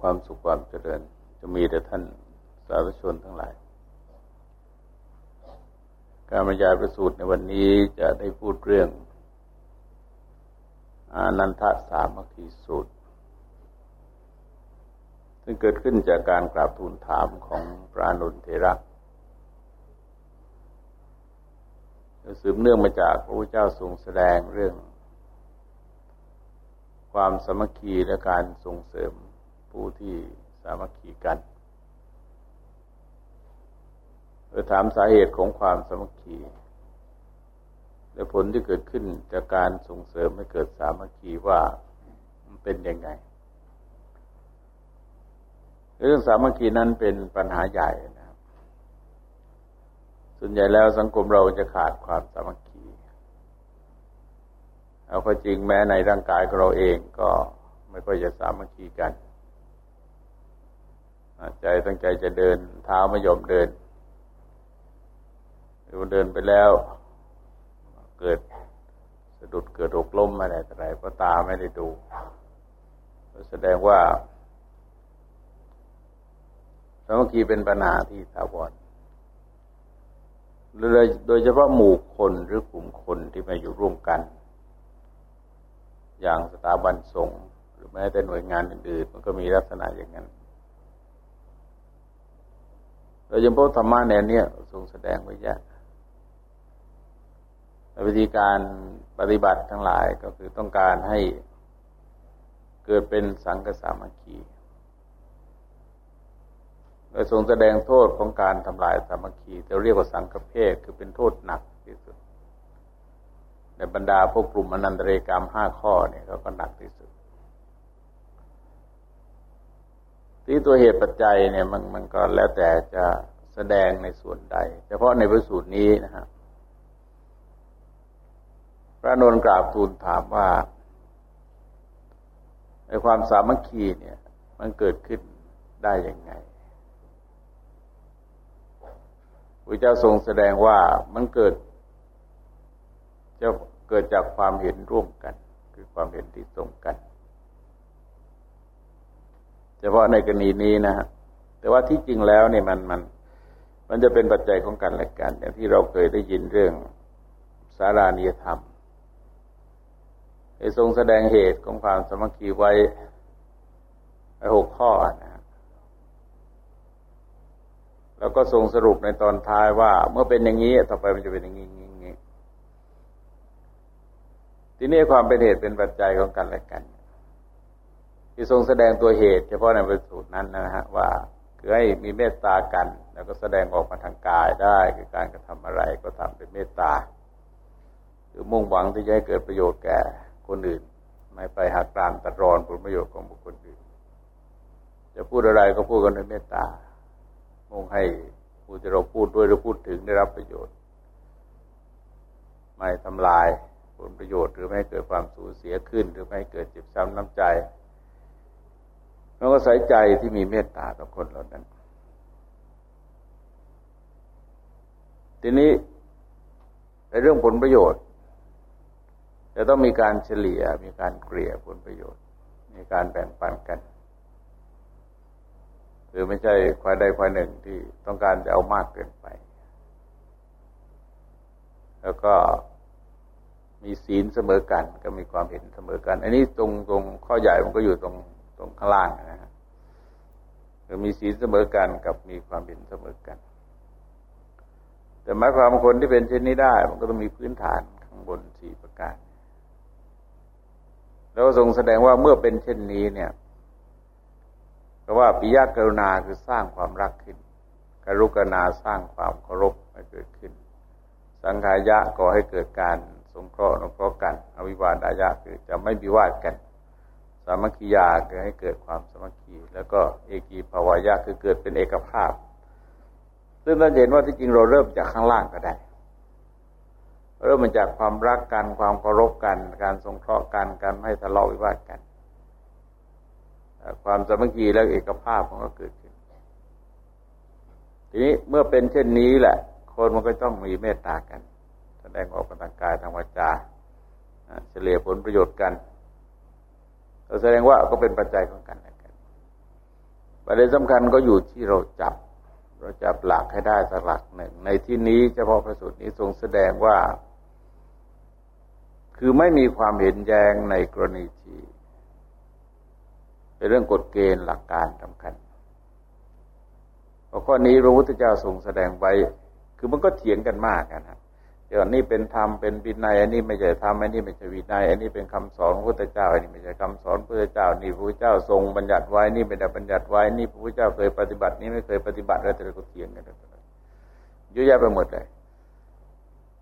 ความสุขความเจริญ จะมีแต่ท่านสาธุชนทั้งหลาย การบรรยายประสูตรในวันนี้จะได้พูดเรื่อง อานันทสามัคคีสูตร ซึ่งเกิดขึ้นจากการกราบทูลถามของพระนุนเทระสืบเนื่องมาจากพระพุทธเจ้าทรงแสดงเรื่องความสมัคคีและการส่งเสริม ผู้ที่สามัคคีกันเพื่อถามสาเหตุของความสามัคคีและผลที่เกิดขึ้นจากการส่งเสริมให้เกิดสามัคคีว่ามันเป็นยังไง เรื่องสามัคคีนั้นเป็นปัญหาใหญ่นะครับ ส่วนใหญ่แล้วสังคมเราจะขาดความสามัคคีเอาข้อจริงแม้ในร่างกายของเราเองก็ไม่ค่อยจะสามัคคีกัน ใจตั้งใจจะเดิน เท้าไม่ยอมเดินหรือเดินไปแล้ว เกิดสะดุดเกิดอกล้มอะไรอะไรเพราะตาไม่ได้ดู แสดงว่าสามัคคีเป็นปัญหาที่ถาวรโดยเฉพาะหมู่คนหรือกลุ่มคนที่มาอยู่ร่วมกัน อย่างสถาบันสงฆ์หรือแม้แต่หน่วยงานอื่นๆ มันก็มีลักษณะอย่างนั้น โดยเฉพาะธรรมะแนวนี้ทรงแสดงไว้เยอะวิธีการปฏิบัติทั้งหลายก็คือต้องการให้เกิดเป็นสังกสามัคคีโดยทรงแสดงโทษของการทำลายสามัคคีจะเรียกว่าสังฆเพศคือเป็นโทษหนักที่สุด ในบรรดาพวกกลุ่มอนันตเรกรรมห้าข้อเนี่ยเขาก็หนักที่สุด ที่ตัวเหตุปัจจัยเนี่ยมันมันก็แล้วแต่จะแสดงในส่วนใด เฉพาะในพระสูตรนี้นะฮะพระนนกราบทูลถามว่าในความสามัคคีเนี่ย มันเกิดขึ้นได้ยังไงพระเจ้าทรงแสดงว่ามันเกิด จะเกิดจากความเห็นร่วมกัน คือความเห็นที่ตรงกัน เฉพาะในกรณีนี้นะฮะแต่ว่าที่จริงแล้วเนี่ยมันมัน มันจะเป็นปัจจัยของกันและกันอย่างที่เราเคยได้ยินเรื่องสารานิยธรรมไอ้ทรงแสดงเหตุของความสมัคคีไว้ไอ้หกข้อนะแล้วก็ทรงสรุปในตอนท้ายว่า เมื่อเป็นอย่างนี้ ต่อไปมันจะเป็นอย่างนี้อย่างนี้ทีนี้ความเป็นเหตุเป็นปัจจัยของกันและกัน ที่ทรงแสดงตัวเหตุ เฉพาะในบทสูตรนั้นนะฮะว่าคือให้มีเมตตากัน แล้วก็แสดงออกมาทางกายได้คือการกระทำอะไรก็ทำเป็นเมตตาคือมุ่งหวังที่จะให้เกิดประโยชน์แก่คนอื่น ไม่ไปหักตามตัดรอนผลประโยชน์ของบุคคลอื่น จะพูดอะไรก็พูดกันด้วยเมตตา มุ่งให้ผู้ที่เราพูดด้วยหรือพูดถึงได้รับประโยชน์ ไม่ทำลายผลประโยชน์หรือไม่ให้เกิดความสูญเสียขึ้น หรือไม่ให้เกิดเจ็บช้ำน้ำใจ แล้วก็ใส่ใจที่มีเมตตาต่อคนเหล่านั้น ทีนี้ในเรื่องผลประโยชน์ จะต้องมีการเฉลี่ยมีการเกลี่ยผลประโยชน์ มีการแบ่งปันกันคือไม่ใช่ควายใดควายหนึ่งที่ต้องการจะเอามากเกินไป แล้วก็มีศีลเสมอกัน ก็มีความเห็นเสมอกัน อันนี้ตรงตรงข้อใหญ่มันก็อยู่ตรง ตรงข้างล่างนะฮะคือมีศีลเสมอกันกับมีความเห็นเสมอกัน แต่หมายความคนที่เป็นเช่นนี้ได้ มันก็ต้องมีพื้นฐานข้างบนสี่ประการ แล้วทรงแสดงว่าเมื่อเป็นเช่นนี้เนี่ยเพราะว่าปิยกรุณาคือสร้างความรักขึ้นกรุกนาสร้างความเคารพให้เกิดขึ้น สังขายะก่อให้เกิดการสงเคราะห์นุเคราะห์กัน อวิวาดายะคือจะไม่บิวาดกันามัคคียาคือให้เกิดความสามัคคี แล้วก็เอกีภาวายาคือเกิดเป็นเอกภาพ ซึ่งเราเห็นว่าที่จริงเราเริ่มจากข้างล่างก็ได้ เริ่มมาจากความรักกัน ความเคารพกัน การสงเคราะห์กัน การไม่ทะเลาะวิวาทกัน ความสามัคคีและเอกภาพมันก็เกิดขึ้น ทีนี้เมื่อเป็นเช่นนี้แหละ คนมันก็ต้องมีเมตตากัน แสดงออกทางกายทางวาจาเฉลี่ยผลประโยชน์กัน แสดงว่าก็เป็นปัจจัยของกันและกันประเด็นสำคัญก็อยู่ที่เราจับ เราจับหลักให้ได้สักหลักหนึ่ง ในที่นี้เฉพาะพระสูตรนี้ทรงแสดงว่า คือไม่มีความเห็นแย้งในกรณีที่เป็นเรื่องกฎเกณฑ์หลักการสำคัญข้อนี้พระพุทธเจ้าทรงแสดงไว้ คือมันก็เถียงกันมากนะเดี๋ย วนี้เป็นธรรมเป็นวินัยอันนี้ไม่ใช่ธรรมอันนี้ไม่ใช่วินัยอันนี้เป็นคำสอนพระพุทธเจ้า อันนี้ไม่ใช่คำสอนพระพุทธเจ้า นี่พระพุทธเจ้าทรงบัญญัติไว้นี่ไม่ได้บัญญัติไว้นี่พระพุทธเจ้าเคยปฏิบัตินี้ไม่เคยปฏิบัติอะไรแต่ก็เถียงกันเยอะแยะไปหมดเลย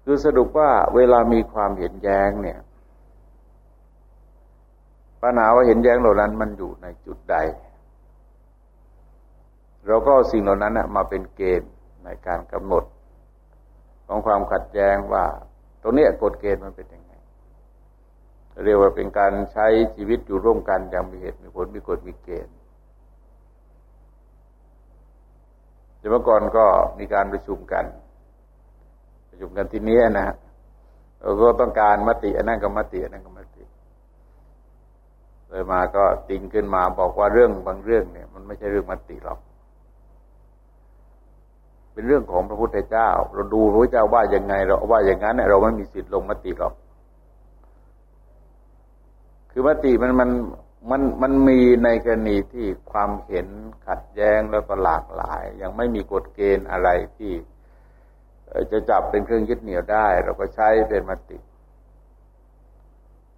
คือสรุปว่าเวลามีความเห็นแย้งเนี่ยปัญหาว่าเห็นแย้งเหล่านั้นมันอยู่ในจุดใด เราก็สิ่งเหล่านั้นมาเป็นเกณฑ์ในการกำหนด ของความขัดแย้งว่า ตรงนี้กฎเกณฑ์มันเป็นยังไง เรียกว่าเป็นการใช้ชีวิตอยู่ร่วมกันอย่างมีเหตุมีผลมีกฎมีเกณฑ์เมื่อก่อนก็มีการประชุมกัน ประชุมกันที่นี้นะฮะเราก็ต้องการมติอันนั้นก็มติอันนั้นก็มติเลยมาก็ติงขึ้นมาบอกว่าเรื่องบางเรื่องเนี่ย มันไม่ใช่เรื่องมติหรอก เป็นเรื่องของพระพุทธเจ้า เราดูพระพุทธเจ้าว่าอยังไง เราว่าอย่างนั้นเราไม่มีสิทธิ์ลงมติหรอก คือมติมันมันมันมันมีในกรณีที่ความเห็นขัดแย้งแล้วก็หลากหลาย ยังไม่มีกฎเกณฑ์อะไรที่จะจับเป็นเครื่องยึดเหนี่ยวได้ เราก็ใช้เป็นมติ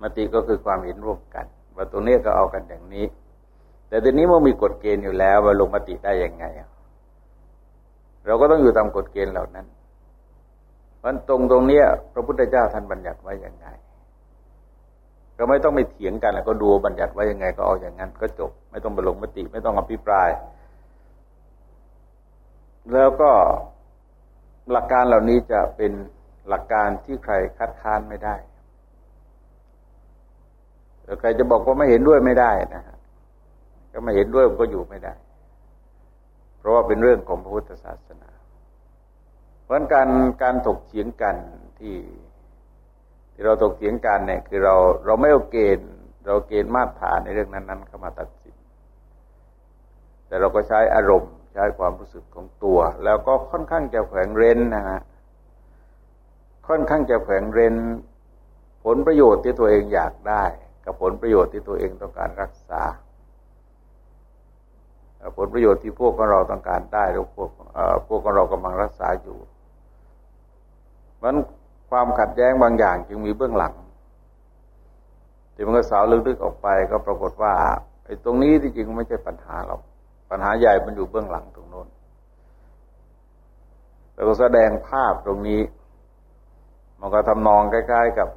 มติก็คือความเห็นร่วมกัน ว่าตรงนี้ก็เอากันอย่างนี้ แต่ทีนี้มื่อมีกฎเกณฑ์อยู่แล้วว่าลงมติได้ยังไง เราก็ต้องอยู่ตามกฎเกณฑ์เหล่านั้นมันตรงตรงเนี้ย พระพุทธเจ้าท่านบัญญัติไว้อย่างไงก็ไม่ต้องไปเถียงกันแล้วก็ดูบัญญัติไว้ยังไง ก็เอาอย่างนั้นก็จบ ไม่ต้องไปลงมติ ไม่ต้องอภิปราย แล้วก็หลักการเหล่านี้จะเป็นหลักการที่ใครคัดค้านไม่ได้ใครจะบอกว่าไม่เห็นด้วยไม่ได้นะฮะก็ไม่เห็นด้วยมันก็อยู่ไม่ได้ เพราะว่าเป็นเรื่องของพระพุทธศาสนา เพราะการการถกเถียงกันที่ที่เราถกเถียงกันเนี่ยคือเราเราไม่เอาเกณฑ์ เราเกณฑ์มาตรฐานในเรื่องนั้นๆเข้ามาตัดสิน แต่เราก็ใช้อารมณ์ใช้ความรู้สึกของตัว แล้วก็ค่อนข้างจะแฝงเร้นนะฮะค่อนข้างจะแฝงเร้นผลประโยชน์ที่ตัวเองอยากได้ กับผลประโยชน์ที่ตัวเองต้องการรักษา ผลประโยชน์ที่พวกของเราต้องการได้หรือพวกพวกของเรากำลังรักษาอยู่มันความขัดแย้งบางอย่างจึงมีเบื้องหลังที่มันก็สาวลึกๆออกไปก็ปรากฏว่าไอ้ตรงนี้ที่จริงไม่ใช่ปัญหาหรอกปัญหาใหญ่มันอยู่เบื้องหลังตรงโน้นแล้วก็แสดงภาพตรงนี้ มันก็ทำนองใกล้ ๆ กับ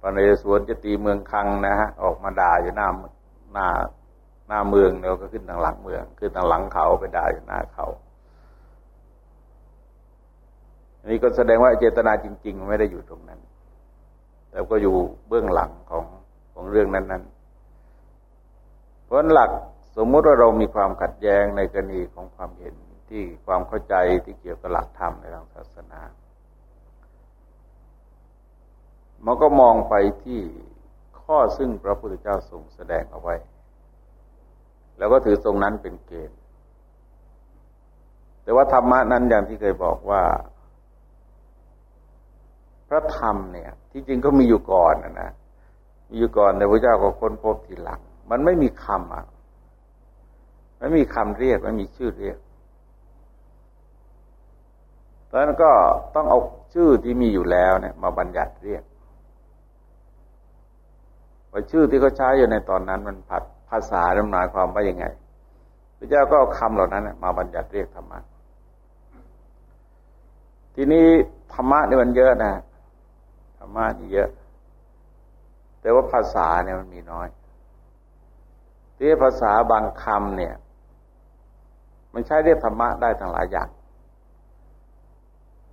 ปนเรศวรจะตีเมืองคังนะฮะออกมาด่าอยู่หน้าหน้า หน้าเมืองเดี๋ยก็ขึ้นทางหลังเมือง ขึ้นทางหลังเขาไปได้อยู่หน้าเขาอันนี้ก็แสดงว่าเจตนาจริง ๆ ไม่ได้อยู่ตรงนั้น แต่ก็อยู่เบื้องหลังของของเรื่องนั้น ๆ เพราะหลักสมมติว่าเรามีความขัดแย้งในกรณีของความเห็นที่ความเข้าใจที่เกี่ยวกับหลักธรรมในทางศาสนา มันก็มองไปที่ข้อซึ่งพระพุทธเจ้าทรงแสดงเอาไว้ แล้วก็ถือตรงนั้นเป็นเกณฑ์ แต่ว่าธรรมะนั้นอย่างที่เคยบอกว่า พระธรรมเนี่ย ที่จริงก็มีอยู่ก่อนนะนะมีอยู่ก่อนแต่พระเจ้าก็ค้นพบทีหลัง มันไม่มีคำอะไม่มีคำเรียกไม่มีชื่อเรียกตอนนั้นก็ต้องเอาชื่อที่มีอยู่แล้วเนี่ย มาบัญญัติเรียกว่าชื่อที่เขาใช้อยู่ในตอนนั้นมันผัด ภาษาหมายความว่ายังไงพระเจ้าก็เอาคำเหล่านั้นมาบัญญัติเรียกธรรมะทีนี้ธรรมะเนี่ยมันเยอะนะธรรมะนี่เยอะ แต่ว่าภาษาเนี่ยมันมีน้อย ที่ภาษาบางคำเนี่ย มันใช้เรียกธรรมะได้ทั้งหลายอย่าง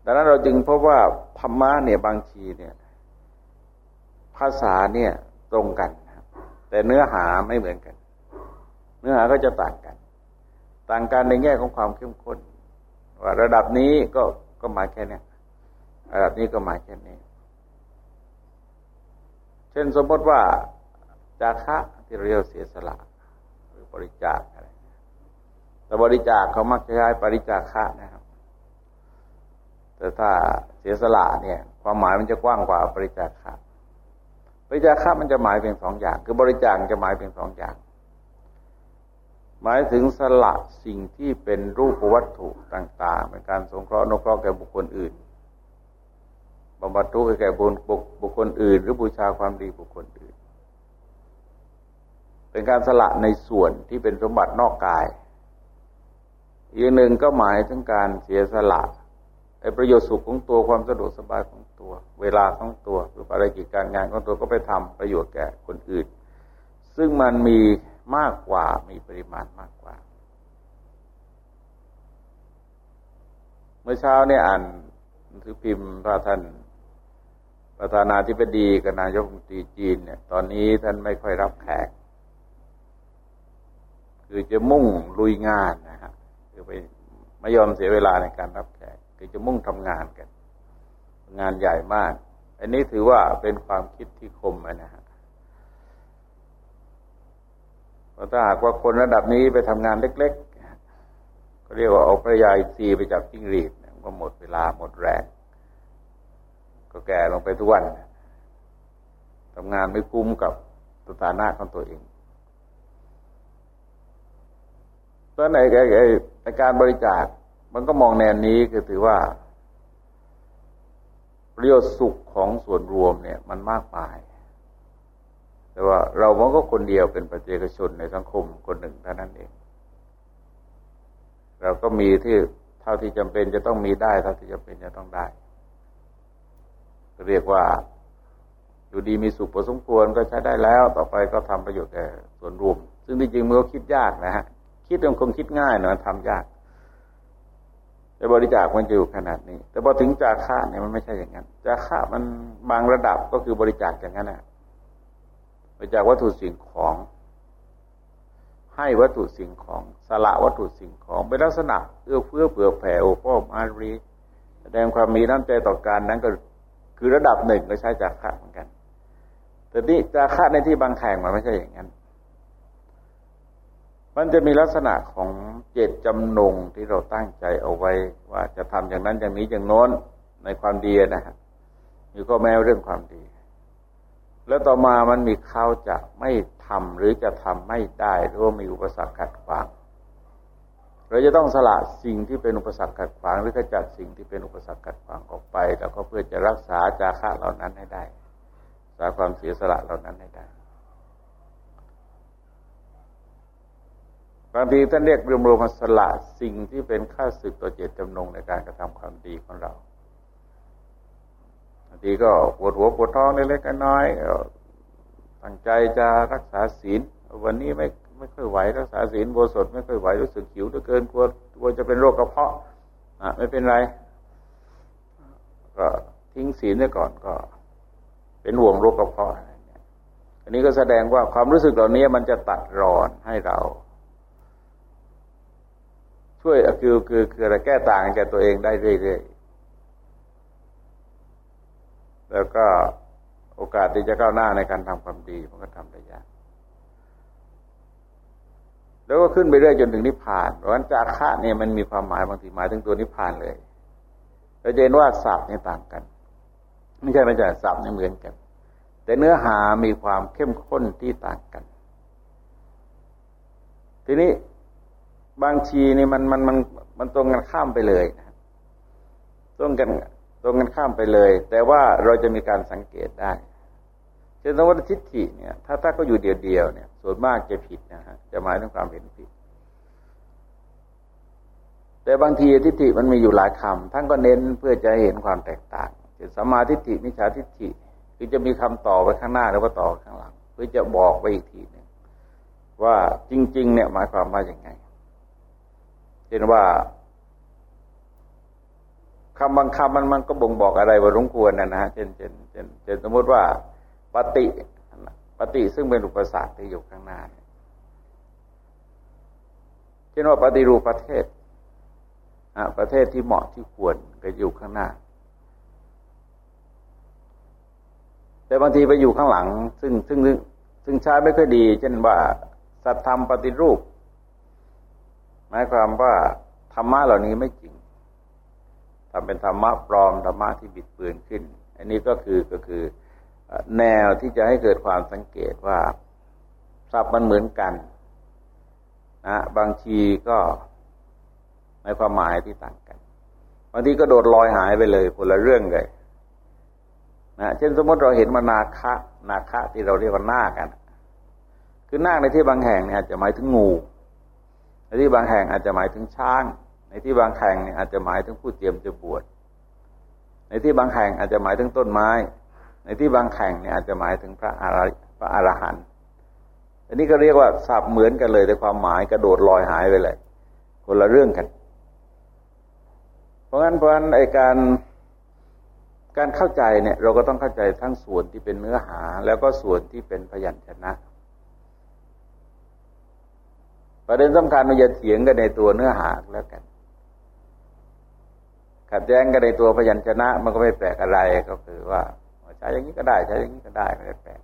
ดังนั้นเราจึงพบว่าธรรมะเนี่ยบางทีเนี่ย ภาษาเนี่ยตรงกัน แต่เนื้อหาไม่เหมือนกัน เนื้อหาก็จะต่างกัน ต่างกันในแง่ของความเข้มข้น ว่าระดับนี้ก็ก็มาแค่นี้ระดับนี้ก็มาแค่นี้ เช่นสมมติว่าจาคะที่เรียกเสียสละหรือบริจาคอะไรแต่บริจาคเขามักจะใช้บริจาคค่านะครับ แต่ถ้าเสียสละเนี่ย ความหมายมันจะกว้างกว่าบริจาคค่า บริจาคมันจะหมายเพียงสองอย่าง คือบริจาคจะหมายเพียงสองอย่าง หมายถึงสละสิ่งที่เป็นรูปวัตถุต่าง ๆ เป็นการสงเคราะห์นกเคราะห์แก่บุคคลอื่นบำบัดทุกข์แก่บุคคลอื่น หรือบูชาความดีบุคคลอื่น เป็นการสละในส่วนที่เป็นสมบัตินอกกาย อีกหนึ่งก็หมายถึงการเสียสละ ไอ้ประโยชน์สุขของตัวความสะดวกสบายของตัว เวลาของตัวหรืออะไรกิจการงานของตัวก็ไปทำประโยชน์แก่คนอื่น ซึ่งมันมีมากกว่ามีปริมาณมากกว่า เมื่อเช้าเนี่ยอ่านหนังสือพิมพ์พระท่านประธานาธิบดีกับนายกรัฐมนตรีจีนเนี่ยตอนนี้ท่านไม่ค่อยรับแขก คือจะมุ่งลุยงานนะฮะคือไปไม่ยอมเสียเวลาในการรับแขก คือจะมุ่งทำงานกัน งานใหญ่มาก อันนี้ถือว่าเป็นความคิดที่คมนะฮะพราะถ้าหากว่าคนระดับนี้ไปทำงานเล็ก ๆ ก็เรียกว่าเอาพระยาอินทรีไปจับจิ้งหรีดก็หมดเวลาหมดแรงก็แก่ลงไปทุกวันทำงานไม่คุ้มกับสถานะของตัวเองตอนไหนในการบริจาค มันก็มองแนวนี้คือถือว่าประโยชน์สุขของส่วนรวมเนี่ย มันมากมาย แต่ว่าเรามันก็คนเดียวเป็นประเจกชนในสังคมคนหนึ่งเท่านั้นเอง เราก็มีที่เท่าที่จำเป็นจะต้องมีได้เท่าที่จำเป็นจะต้องได้ เรียกว่าอยู่ดีมีสุขพอสมควรก็ใช้ได้แล้ว ต่อไปก็ทำประโยชน์แก่ส่วนรวม ซึ่งจริงๆมันก็คิดยากนะฮะคิดมันคงคิดง่ายนะทำยาก แต่บริจาคมันจะอยู่ขนาดนี้ แต่พอถึงจาค่าเนี่ยมันไม่ใช่อย่างนั้นจาค่ามันบางระดับก็คือบริจาคอย่างนั้นนะบริจาควัตถุสิ่งของ ให้วัตถุสิ่งของสละวัตถุสิ่งของเป็นลักษณะเอื้อเฟื้อเผื่อแผ่โอ้พ่อารีแสดงความมีน้ำใจต่อการนั้นก็คือระดับหนึ่งก็ใช้จาคะเหมือนกัน แต่นี่จาคะในที่บางแห่งมันไม่ใช่อย่างนั้น มันจะมีลักษณะของเจตจำนงที่เราตั้งใจเอาไว้ ว่าจะทำอย่างนั้นอย่างนี้อย่างโน้นในความดีนะฮะมีข้อแม้เรื่องความดี แล้วต่อมามันมีเขาจะไม่ทำหรือจะทำไม่ได้หรือว่ามีอุปสรรคขัดขวางเราจะต้องสละสิ่งที่เป็นอุปสรรคขัดขวาง หรือขจัดสิ่งที่เป็นอุปสรรคขัดขวางออกไป แล้วก็เพื่อจะรักษาจาระเหล่านั้นให้ได้รักษาความเสียสละเหล่านั้นให้ได้ บางทีท่านเรียกรวมๆมสละสิ่งที่เป็นค่าศึกต่อเจตจำนงในการกระทำความดีของเราบางทีก็ปวดหัวปวดท้องเล็กๆน้อยๆตั้งใจจะรักษาศีล วันนี้ไม่ไม่ค่อยไหวรักษาศีลโบสถไม่ค่อยไหวรู้สึกหิวเหลือเกินกลัวกลัวจะเป็นโรคกระเพาะอะไม่เป็นไร ก็ทิ้งศีลไว้ก่อนก็ เป็นห่วงโรคกระเพาะอันนี้ก็แสดงว่าความรู้สึกเหล่านี้มันจะตัดรอนให้เรา ช่วยคือคือคืออะไรแก้ต่างแก่ตัวเองได้เรื่อยๆแล้วก็โอกาสที่จะก้าวหน้าในการทำความดีมันก็ทำได้ยากแล้วก็ขึ้นไปเรื่อยจนถึงนิพพานเพราะฉะนั้นจาระเนี่ยมันมีความหมายบางทีหมายถึงตัวนิพพานเลยเราจะเห็นว่าศัพท์เนี่ยต่างกันไม่ใช่ไม่ใช่ศัพท์เนี่ยเหมือนกัน แต่เนื้อหามีความเข้มข้นที่ต่างกัน ทีนี้ บางทีนี่มันมันมันมันตรงกันข้ามไปเลยนะตรงกันตรงกันข้ามไปเลย แต่ว่าเราจะมีการสังเกตได้เช่นสมมติทิฏฐิเนี่ย ถ้าถ้าก็อยู่เดียวๆเนี่ย ส่วนมากจะผิดนะฮะจะหมายถึงความเห็นผิด แต่บางทีทิฏฐิมันมีอยู่หลายคำท่านก็เน้นเพื่อจะเห็นความแตกต่างเช่นสมาทิฏฐิมิจฉาทิฏฐิคือจะมีคำต่อไปข้างหน้าหรือว่าต่อข้างหลัง เพื่อจะบอกไปอีกทีหนึ่งว่าจริง ๆ เนี่ยหมายความว่าอย่างไง เช่นว่าคำบางคำมันมันก็บ่งบอกอะไรว่ารุงควรนะนะเช่นเช่นเช่นเช่นสมมติว่าปฏิปฏิซึ่งเป็นอุปสรรคที่อยู่ข้างหน้าเช่นว่าปฏิรูปประเทศประเทศที่เหมาะที่ควรก็อยู่ข้างหน้า แต่บางทีไปอยู่ข้างหลัง ซึ่งซึ่งซึ่งใช้ไม่ค่อยดี เช่นว่าสัตธรรมปฏิรูป หมายความว่าธรรมะเหล่านี้ไม่จริงทำเป็นธรรมะปลอมธรรมะที่บิดเบือนขึ้น อันนี้ก็คือก็คือแนวที่จะให้เกิดความสังเกตว่าทรัพย์มันเหมือนกันนะบางทีก็ในความหมายที่ต่างกันบางทีก็โดดลอยหายไปเลยคนละเรื่องเลยนะเช่นสมมติเราเห็นมานาคะ นาคะที่เราเรียกว่านาคกัน คือนาคในที่บางแห่งเนี่ยจะหมายถึงงู ในที่บางแห่งอาจจะหมายถึงช้าง ในที่บางแห่งเนี่ยอาจจะหมายถึงผู้เตรียมจะบวช ในที่บางแห่งอาจจะหมายถึงต้นไม้ ในที่บางแห่งเนี่ยอาจจะหมายถึงพระอรพระอรหันต์อันนี้ก็เรียกว่าสับเหมือนกันเลยแต่ความหมายกระโดดลอยหายไปเลย คนละเรื่องกัน เพราะงั้นเพราะงั้นไอการการเข้าใจเนี่ยเราก็ต้องเข้าใจทั้งส่วนที่เป็นเนื้อหา แล้วก็ส่วนที่เป็นพยัญชนะ ประเด็นสำคัญมันจะเถียงกันในตัวเนื้อหาแล้วกัน ขัดแย้งกันในตัวพยัญชนะ มันก็ไม่แปลกอะไรก็คือว่าใช้อย่างนี้ก็ได้ ใช้อย่างนี้ก็ได้ไม่แปลก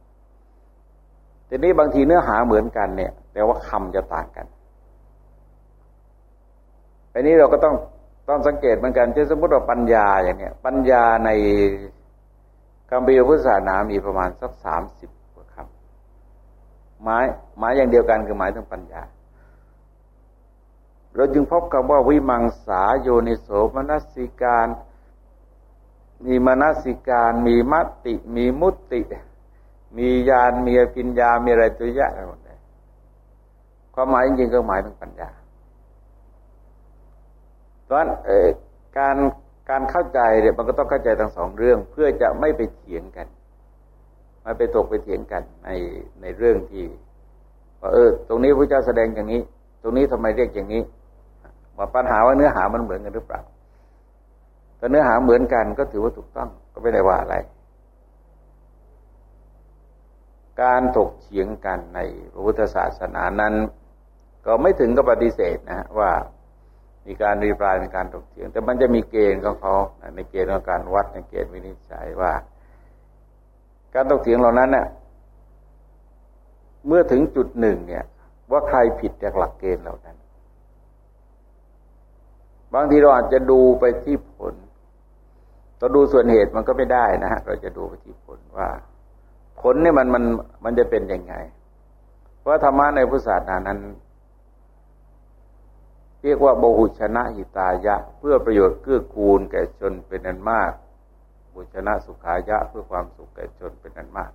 ทีนี้บางทีเนื้อหาเหมือนกันเนี่ย แต่ว่าคำจะต่างกันอันนี้เราก็ต้องต้องสังเกตเหมือนกันเช่นสมมติว่าปัญญาอย่างเนี้ยปัญญาในคำพิพุทธศาสนามีประมาณสักสามสิบกว่าคำหมายหมายอย่างเดียวกันคือหมายถึงปัญญา เราจึงพบคำว่าวิมังสาโยนิโสมนสิการ มีมนสิการมีมติ มีมุติ มีญาณมีปิญญา มีอะไรตัวเยอะอะไรหมดเลยความหมายจริงก็หมายถึงปัญญาเพราะฉะนั้นการการเข้าใจเนี่ยมันก็ต้องเข้าใจทั้งสองเรื่อง เพื่อจะไม่ไปเถียงกันไม่ไปตกไปเถียงกันในในเรื่องที่ว่าเออ ตรงนี้พระเจ้าแสดงอย่างนี้ ตรงนี้ทำไมเรียกอย่างนี้ ว่าปัญหาว่าเนื้อหามันเหมือนกันหรือเปล่าแต่เนื้อหาเหมือนกันก็ถือว่าถูกต้องก็ไม่ได้ว่าอะไร การถกเถียงกันในพระพุทธศาสนานั้น ก็ไม่ถึงกับปฏิเสธนะว่ามีการรีปลายในการถกเถียง แต่มันจะมีเกณฑ์ของเขาในเกณฑ์ของการวัดในเกณฑ์วินิจฉัยว่า การถกเถียงเหล่านั้นเนี่ยเมื่อถึงจุดหนึ่งเนี่ย ว่าใครผิดจากหลักเกณฑ์เหล่านั้น บางทีเราอาจจะดูไปที่ผลเราดูส่วนเหตุมันก็ไม่ได้นะฮะ เราจะดูไปที่ผลว่า ผลเนี่ยมันมันมันจะเป็นยังไง เพราะธรรมะในพุทธศาสนานั้น เรียกว่าโบหุชนะหิตายะ เพื่อประโยชน์เกื้อกูลแก่ชนเป็นนันมากบุชนะสุขายะ เพื่อความสุขแก่ชนเป็นนันมาก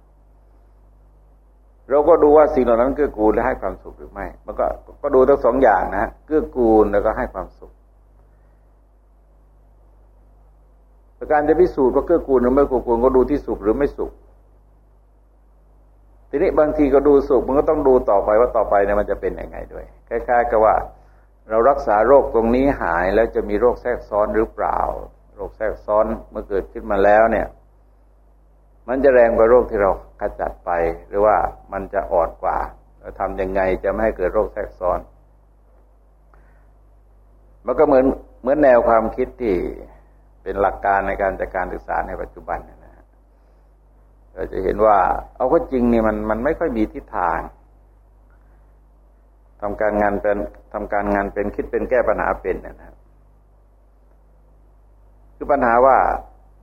เราก็ดูว่าสิ่งเหล่านั้นเกื้อกูลและให้ความสุขหรือไม่ มันก็ก็ดูทั้งสองอย่างนะเกื้อกูลแล้วก็ให้ความสุข การจะพิสูจน์ว่าเกื้อกูลหรือไม่เกื้อกูลก็ดูที่สุขหรือไม่สุข ทีนี้บางทีก็ดูสุขมันก็ต้องดูต่อไปว่าต่อไปเนี่ยมันจะเป็นยังไงด้วยคล้ายๆกับว่า เรารักษาโรคตรงนี้หายแล้วจะมีโรคแทรกซ้อนหรือเปล่า โรคแทรกซ้อนเมื่อเกิดขึ้นมาแล้วเนี่ย มันจะแรงกว่าโรคที่เราขจัดไป หรือว่ามันจะอ่อนกว่าเราทำยังไงจะไม่ให้เกิดโรคแทรกซ้อน มันก็เหมือนเหมือนแนวความคิดที่ เป็นหลักการในการจัดการศึกษาในปัจจุบันนะฮะเราจะเห็นว่า เอาก็จริงนี่มันมันไม่ค่อยมีทิศทางทำการงานเป็นทำการงานเป็นคิดเป็นแก้ปัญหาเป็นนะครับคือปัญหาว่า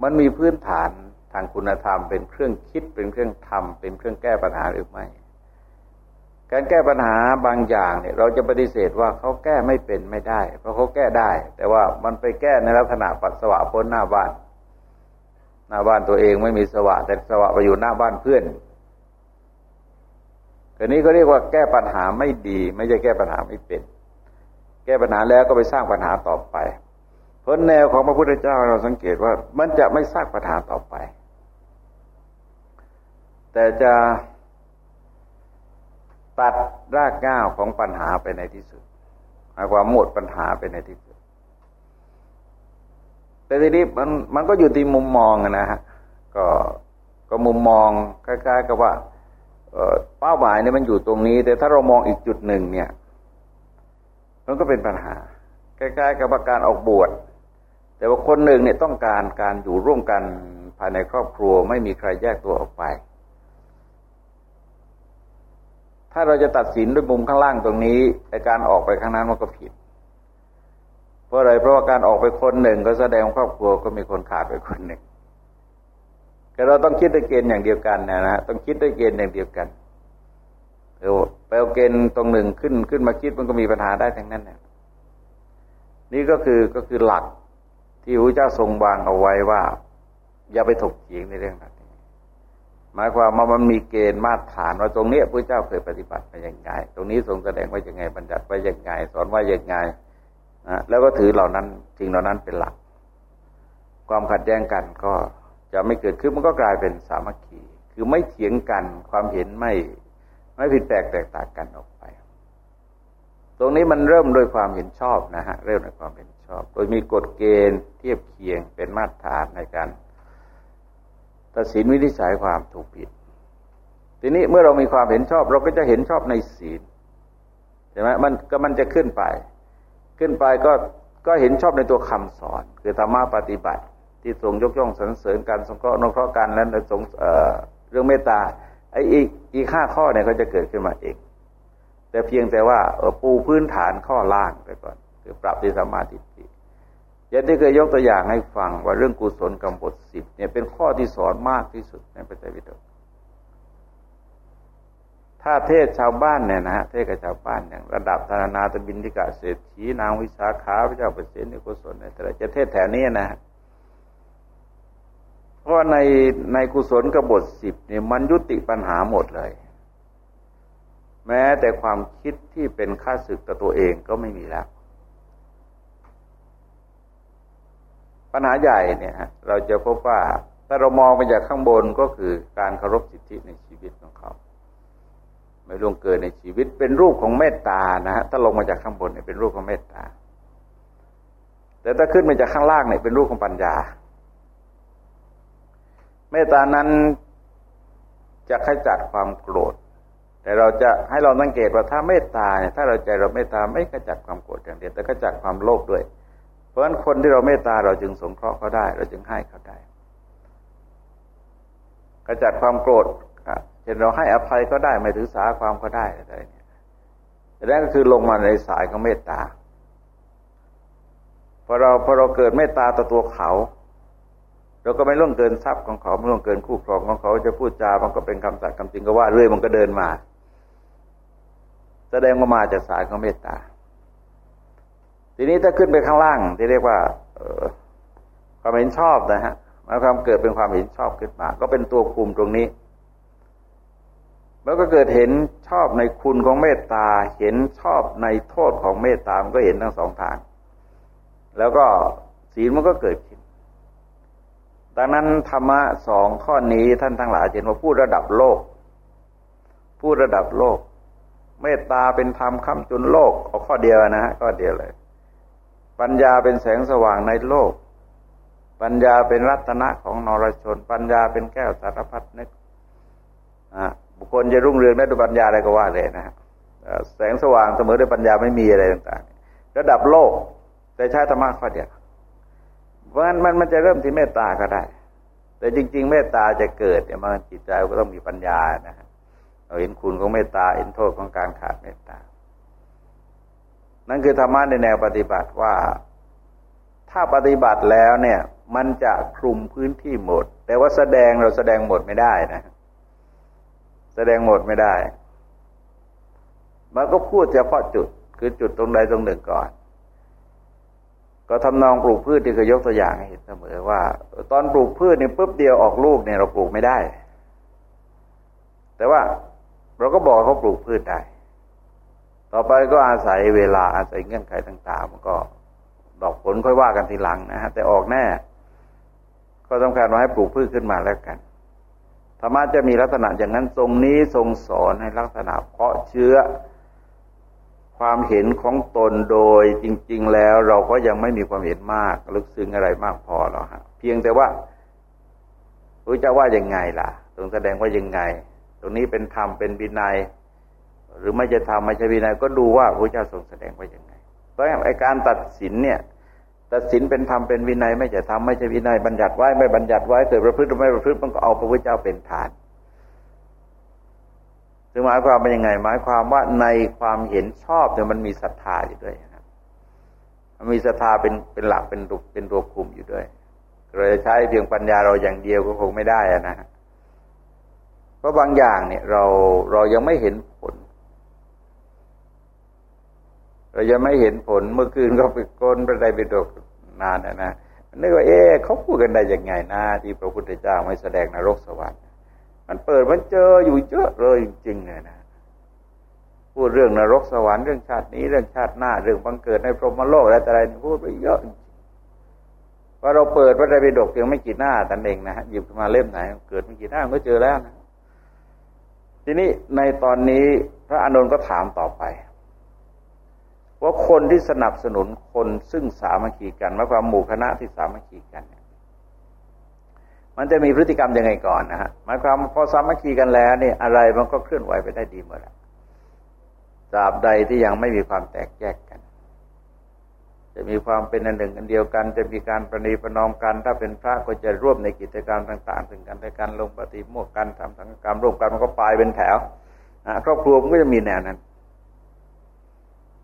มันมีพื้นฐานทางคุณธรรม เป็นเครื่องคิดเป็นเครื่องทำเป็นเครื่องแก้ปัญหาหรือไม่ การแก้ปัญหาบางอย่างเนี่ย เราจะปฏิเสธว่าเขาแก้ไม่เป็นไม่ได้ เพราะเขาแก้ได้ แต่ว่ามันไปแก้ในลักษณะปัสสาวะพ้นหน้าบ้าน หน้าบ้านตัวเองไม่มีสวะ แต่สวะไปอยู่หน้าบ้านเพื่อนอันนี้ก็เรียกว่าแก้ปัญหาไม่ดี ไม่ใช่แก้ปัญหาไม่เป็น แก้ปัญหาแล้วก็ไปสร้างปัญหาต่อไปเพราะแนวของพระพุทธเจ้าเราสังเกตว่ามันจะไม่สร้างปัญหาต่อไป แต่จะ ตัดรากง่าวของปัญหาไปในที่สุดหมายความหมดปัญหาไปในที่สุด แต่ทีนี้มันมันก็อยู่ที่มุมมองนะฮะก็ก็มุมมองคล้ายๆ กับว่าเป้าหมายเนี่ยมันอยู่ตรงนี้ แต่ถ้าเรามองอีกจุดหนึ่งเนี่ย มันก็เป็นปัญหาใกล้ๆกับการออกบวช แต่ว่าคนหนึ่งเนี่ยต้องการการอยู่ร่วมกันภายในครอบครัว ไม่มีใครแยกตัวออกไป ถ้าเราจะตัดสินด้วยมุมข้างล่างตรงนี้ แต่การออกไปข้างนั้นมันก็ผิด เพราะอะไรเพราะว่าการออกไปคนหนึ่งก็แสดงครอบครัวก็มีคนขาดไปคนหนึ่งแต่เราต้องคิดด้วยเกณฑ์อย่างเดียวกันนะฮะต้องคิดด้วยเกณฑ์อย่างเดียวกันเออไปเอาเกณฑ์ตรงหนึ่งขึ้นขึ้นมาคิดมันก็มีปัญหาได้ทั้งนั้นเนี่ยนี่ก็คือก็คือหลักที่พระเจ้าทรงวางเอาไว้ว่า อย่าไปถกเถียงในเรื่องนั้น หมายความว่ามันมีเกณฑ์มาตรฐานว่าตรงนี้พระเจ้าเคยปฏิบัติมาอย่างไง ตรงนี้ทรงแสดงว่าอย่างไงบัญญัติไว้อย่างไง สอนว่าอย่างไงนะแล้วก็ถือเหล่านั้นสิ่งเหล่านั้นเป็นหลัก ความขัดแย้งกันก็จะไม่เกิดขึ้นมันก็กลายเป็นสามัคคี คือไม่เถียงกันความเห็นไม่ไม่ผิดแปลกแตกต่างกันออกไป ตรงนี้มันเริ่มโดยความเห็นชอบนะฮะเริ่มในความเห็นชอบ โดยมีกฎเกณฑ์เทียบเคียงเป็นมาตรฐานในการ ตัดสินวินิจฉัยความถูกผิด ทีนี้เมื่อเรามีความเห็นชอบ เราก็จะเห็นชอบในศีลใช่ไหมมันก็มันจะขึ้นไป ขึ้นไปก็ก็เห็นชอบในตัวคำสอน คือธรรมะปฏิบัติ ที่ทรงยกย่องสรรเสริญการสงเคราะห์นเคราะห์กันและทรงเรื่องเมตตาไอ้อีกอีกห้าข้อเนี่ยก็จะเกิดขึ้นมาเองแต่เพียงแต่ว่าปูพื้นฐานข้อล่างไปก่อน คือปรับที่สมาธิ ย่างที่เคยยกตัวอย่างให้ฟังว่าเรื่องกุศลกรรมบทสิบเนี่ยเป็นข้อที่สอนมากที่สุดในพระไตรปิฎกถ้าเทศชาวบ้านเนี่ยนะฮะเทศกับชาวบ้านอย่างระดับธนานาตบินทิกาเศรษฐีนางวิสาขาพระเจ้าเปรตในกุศลในแต่ละจะเทศแถวนี้นะเพราะในในกุศลกบฏสิบเนี่ยมันยุติปัญหาหมดเลย แม้แต่ความคิดที่เป็นค่าศึกกับตัวเองก็ไม่มีแล้ว ปัญหาใหญ่เนี่ยเราจะพบว่าถ้าเรามองไปจากข้างบนก็คือการเคารพสิทธิในชีวิตของเขา ไม่ล่วงเกินในชีวิตเป็นรูปของเมตตานะฮะถ้าลงมาจากข้างบนเนี่ยเป็นรูปของเมตตา แต่ถ้าขึ้นมาจากข้างล่างเนี่ยเป็นรูปของปัญญา เมตตานั้นจะขจัดความโกรธ แต่เราจะให้เราสังเกตว่าถ้าเมตตาเนี่ยถ้าเราใจเราเมตตาไม่ขจัดความโกรธอย่างเดียวแต่ขจัดความโลภด้วย ราะฉะนั้นคนที่เราเมตตาเราจึงสงเคราะห์เขาได้ เราจึงให้เขาได้กระจัดความโกรธเช่นเราให้อภัยก็ได้ไม่ถือสาความก็ได้อะไรเนี่ยแต่นั่นก็คือลงมาในสายของเมตตาพอเราพอเราเกิดเมตตาต่อตัวเขา เราก็ไม่ล่วงเกินทรัพย์ของเขาไม่ล่วงเกินคู่ครองของเขาจะพูดจามันก็เป็นคำสัตย์คำจริงก็ว่าเรื่อยมันก็เดินมา แสดงว่ามาจากสายของเมตตา ทีนี้ถ้าขึ้นไปข้างล่าง ที่เรียกว่าความเห็นชอบนะฮะมาความเกิดเป็นความเห็นชอบขึ้นมา ก็เป็นตัวคุมตรงนี้แล้วก็เกิดเห็นชอบในคุณของเมตตา เห็นชอบในโทษของเมตตามันก็เห็นทั้งสองทาง แล้วก็ศีลมันก็เกิดขึ้น ดังนั้นธรรมะสองข้อนี้ท่านทั้งหลายเห็นว่าพูดระดับโลก พูดระดับโลก เมตตาเป็นธรรมคำจุนโลกเอาข้อเดียวนะฮะข้อเดียวเลย ปัญญาเป็นแสงสว่างในโลก ปัญญาเป็นรัตนะของนรชน ปัญญาเป็นแก้วสารพัดนึกบุคคลจะรุ่งเรืองได้ด้วยปัญญาอะไรก็ว่าเลยนะฮะแสงสว่างเสมอด้วยปัญญาไม่มีอะไรต่างๆ ระดับโลกแต่ใช้ธรรมะข้อเดียวเพราะฉะนั้นมันมันจะเริ่มที่เมตตาก็ได้ แต่จริง ๆ เมตตาจะเกิดเนี่ยมันจิตใจก็ต้องมีปัญญานะฮะเราเห็นคุณของเมตตาเห็นโทษของการขาดเมตตา นั่นคือธรรมะในแนวปฏิบัติว่า ถ้าปฏิบัติแล้วเนี่ย มันจะคลุมพื้นที่หมด แต่ว่าแสดงเราแสดงหมดไม่ได้นะ แสดงหมดไม่ได้ มันก็พูดเฉพาะจุด คือจุดตรงใดตรงหนึ่งก่อน ก็ทำนองปลูกพืชที่เคยยกตัวอย่างให้เห็นเสมอว่า ตอนปลูกพืชเนี่ยปุ๊บเดียวออกลูกเนี่ยเราปลูกไม่ได้ แต่ว่าเราก็บอกเขาปลูกพืชได้ ต่อไปก็อาศัยเวลาอาศัยเงื่อนไขต่าง ๆ มันก็ดอกผลค่อยว่ากันทีหลังนะฮะแต่ออกแน่ ก็ต้องการว่าให้ปลูกพืชขึ้นมาแล้วกันธรรมะจะมีลักษณะอย่างนั้นทรงนี้ทรงสอนให้ลักษณะเพาะเชื้อ ความเห็นของตนโดยจริง ๆ แล้วเราก็ยังไม่มีความเห็นมาก ลึกซึ้งอะไรมากพอหรอกฮะเพียงแต่ว่ารู้จะว่ายังไงล่ะตรงแสดงว่ายังไง ตรงนี้เป็นธรรมเป็นบินัย หรือไม่จะทำไม่ใช่วินัยก็ดูว่าพระเจ้าทรงแสดงไว้ยังไงเพราะไอ้การตัดสินเนี่ยตัดสินเป็นธรรมเป็นวินัย ไม่จะทำไม่ใช่วินัยบัญญัติไว้ไม่บัญญัติไว้เกิดประพฤติหรือไม่ประพฤติมันก็เอาพระพุทธเจ้าเป็นฐานแสคือหมายความเป็นยังไง หมายความว่าในความเห็นชอบเนี่ยมันมีศรัทธาอยู่ด้วยครับมันมีศรัทธาเป็นเป็นหลักเป็นตุกเป็นตัวคุมอยู่ด้วยเราจะใช้เพียงปัญญาเราอย่างเดียวก็คงไม่ได้นะฮะเพราะบางอย่างเนี่ยเราเรายังไม่เห็นผล เรายังไม่เห็นผลเมื่อคืนก็ไปก้นไปได้ไปดกนานนะนะนึกว่าเอ๊เขาพูดกันได้ยังไงนะที่พระพุทธเจ้าไม่แสดงนรกสวรรค์มันเปิดมันเจออยู่เยอะเลยจริงๆเลยนะพูดเรื่องนรกสวรรค์เรื่องชาตินี้เรื่องชาติหน้าเรื่องบังเกิดในพรหมโลกอะไรต่อะไรพูดไปเยอะว่าเราเปิดพระไตรปิฎกเพียงไม่กี่หน้าแต่เองนะฮะหยิบมาเล่มไหน เกิดไม่กี่หน้าก็เจอแล้วนะทีนี้ในตอนนี้พระอานนท์ก็ถามต่อไป ว่าคนที่สนับสนุนคนซึ่งสามัคคีกันหมายความหมู่คณะที่สามัคคีกันเนี่ยมันจะมีพฤติกรรมยังไงก่อนนะฮะหมายความพอสามัคคีกันแล้วนี่อะไรมันก็เคลื่อนไหวไปได้ดีหมดแล้วตราบใดที่ยังไม่มีความแตกแยกกัน จะมีความเป็นอันหนึ่งอันเดียวกัน จะมีการประนีประนอมกัน ถ้าเป็นพระก็จะร่วมในกิจกรรมต่าง ๆ ถึงกันในการลงปฏิโมกกันทำสังกรรมร่วมกันมันก็ปลายเป็นแถวครอบครัวมันก็จะมีแนวนั้น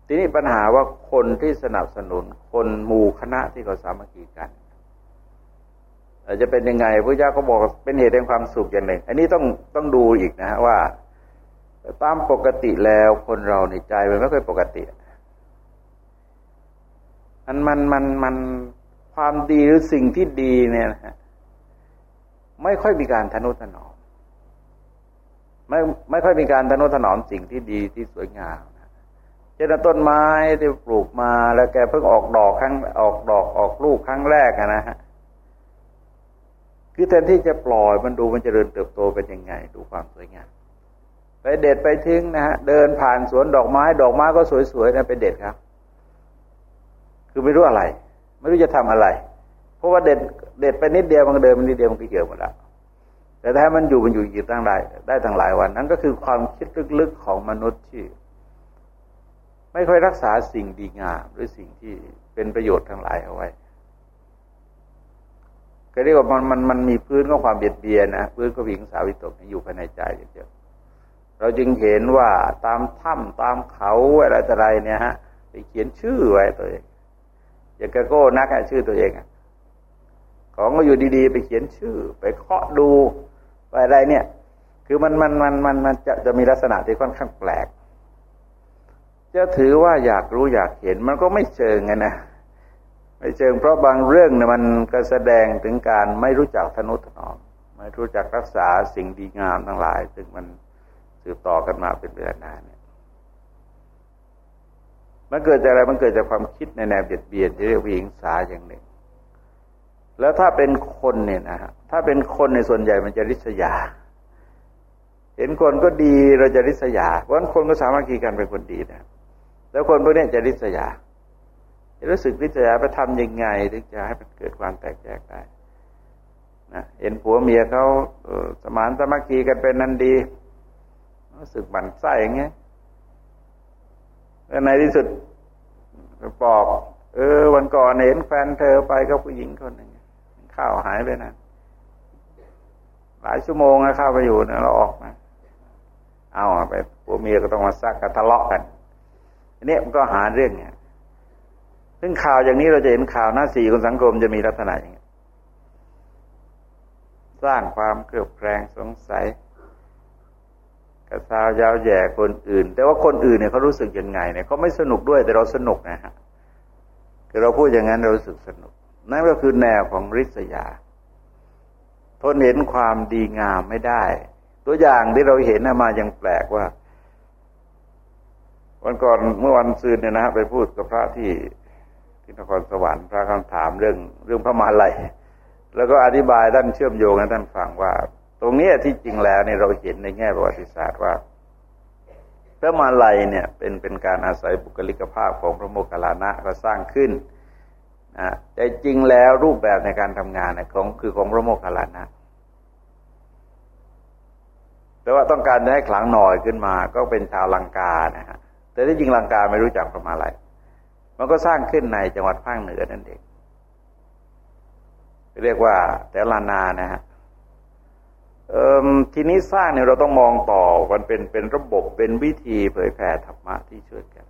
ทีนี้ปัญหาว่าคนที่สนับสนุน คนหมู่คณะที่เขาสามัคคีกันจะเป็นยังไงพระเจ้าก็บอกเป็นเหตุแห่งความสุขอย่างหนึ่ง อันนี้ต้องต้องดูอีกนะฮะว่าตามปกติแล้วคนเราในใจมันไม่ค่อยปกติมันมันมันมันความดีหรือสิ่งที่ดีเนี่ยนะฮะไม่ค่อยมีการทนุถนอมไม่ไม่ค่อยมีการทนุถนอมสิ่งที่ดีที่สวยงาม เช่นต้นไม้ที่ปลูกมาแล้วแกเพิ่งออกดอกครั้งออกดอกออกลูกครั้งแรกนะฮะคือแทนที่จะปล่อยมันดูมันจเจริญเติบโตเป็นยังไง ดูความสวยงามไปเด็ดไปทิ้งนะฮะเดินผ่านสวนดอกไม้ ดอกไม้ก็สวยๆนะไปเด็ดครับ คือไม่รู้อะไร ไม่รู้จะทำอะไร เพราะว่าเด็ดเด็ดไปนิดเดียวมันเดินมันนิดเดียวมันก็เกี่ยวหมดแล้วแต่ถ้ามันอยู่มันอยู่อยู่ตั้งได้ได้ตั้งหลายวัน นั้นก็คือความคิดลึกๆของมนุษย์ที่ ไม่ค่อยรักษาสิ่งดีงาม หรือสิ่งที่เป็นประโยชน์ทั้งหลายเอาไว้ก็เรียกว่ามันมันมันมีพื้นของความเบียดเบียนนะพื้นก็วิงสาวิตกอยู่ภายในใจเยอะเราจึงเห็นว่าตามถ้ำตามเขาอะไรต่ออะไรเนี่ยฮะไปเขียนชื่อไว้ตัวเองอย่างกระโก้นักชื่อตัวเองของก็อยู่ดีๆ ไปเขียนชื่อ ไปเคาะดูไปอะไรเนี่ย คือมันมันมันมันมันจะจะมีลักษณะที่ค่อนข้างแปลก จะถือว่าอยากรู้อยากเห็นมันก็ไม่เชิงไงนะไม่เชิงเพราะบางเรื่องเนี่ยมันก็แสดงถึงการไม่รู้จักทนุถนอมไม่รู้จักรักษาสิ่งดีงามทั้งหลาย ซึ่งมันสืบต่อกันมาเป็นเวลานานเนี่ยมันเกิดจากอะไรมันเกิดจากความคิดในแนวเบียดเบียนที่เรียกวิงสาอย่างหนึ่ง แล้วถ้าเป็นคนเนี่ยนะฮะถ้าเป็นคนในส่วนใหญ่มันจะริษยา เห็นคนก็ดีเราจะริษยาเพราะคนก็สามารถคีกันเป็นคนดีนะ แล้วคนพวกนี้จะริษยา จะรู้สึกริษยาไปทำยังไง ถึงจะให้มันเกิดความแตกแยกได้นะเห็นผัวเมียเขาสมานสมัคคีกันเป็นนันดี รู้สึกบั่นไส้อย่างเงี้ยแล้วในที่สุดบอก เออ วันก่อนเห็นแฟนเธอไปกับผู้หญิงคนหนึ่งข้าวหายไปนะหลายชั่วโมงนะข้าวไปอยู่นะเราออกมาเอาไปผัวเมียก็ต้องมาซักกันทะเลาะกัน อันนี้มันก็หาเรื่องเนี่ยซึ่งข่าวอย่างนี้เราจะเห็นข่าวหน้าสี่ของสังคมจะมีลักษณะอย่างนี้สร้างความเกลียดแคลงสงสัย กระซาวยาวแย่คนอื่น แต่ว่าคนอื่นเนี่ยเขารู้สึกยังไงเนี่ยเขาไม่สนุกด้วยแต่เราสนุกนะฮะคือเราพูดอย่างนั้นเรารู้สึกสนุก นั่นก็คือแนวของริษยาทนเห็นความดีงามไม่ได้ ตัวอย่างที่เราเห็นมายังแปลกว่า วันก่อนเมื่อวันซืนเนี่ยนะไปพูดกับพระที่ที่นครสวรรค์พระคำถามเรื่องเรื่องพระมาลัยแล้วก็อธิบายท่านเชื่อมโยงให้ท่านฟังว่า ตรงนี้ที่จริงแล้วเนี่ยเราเห็นในแง่ประวัติศาสตร์ว่า พระมาลัยเนี่ยเป็นเป็นการอาศัยบุคลิกภาพของพระโมคคัลลานะก็สร้างขึ้นนะแต่จริงแล้วรูปแบบในการทำงานนของคือของพระโมคคัลลานะแต่ว่าต้องการจะให้ขลังหน่อยขึ้นมา ก็เป็นชาวลังกานะฮะ แต่ที่จริงลังกาไม่รู้จักพระมาลัยมันก็สร้างขึ้นในจังหวัดภาคเหนือนั่นเองเรียกว่าแต่ลานานะฮะทีนี้สร้างเนี่ยเราต้องมองต่อมันเป็นเป็นระบบเป็นวิธีเผยแผ่ธรรมะที่ช่วยกัน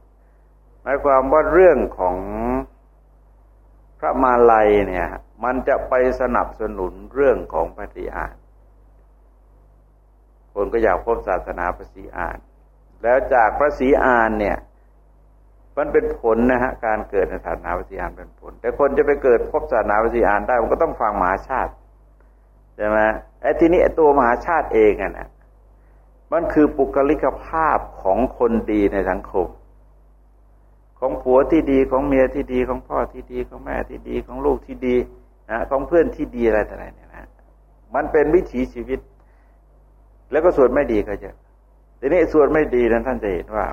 หมายความว่าเรื่องของพระมาลัยเนี่ย มันจะไปสนับสนุนเรื่องของปฏิอานคนก็อยากพบศาสนาพระศรีอาน แล้วจากพระศรีอานเนี่ย มันเป็นผลนะฮะการเกิดในศาสนาพระศรีอานเป็นผล แต่คนจะไปเกิดพบศาสนาพระศรีอานได้มันก็ต้องฟังมหาชาติใช่ไหมไอ้ทีนี้ตัวมหาชาติเองอะนะมันคือปุคลิกภาพของคนดีในสังคม ของผัวที่ดีของเมียที่ดีของพ่อที่ดีของแม่ที่ดีของลูกที่ดีนะของเพื่อนที่ดีอะไรต่ออะไรเนี่ยนะมันเป็นวิถีชีวิต แล้วก็ส่วนไม่ดีก็จะ ทีนี้ส่วนไม่ดีนั้นท่านจะเห็นว่า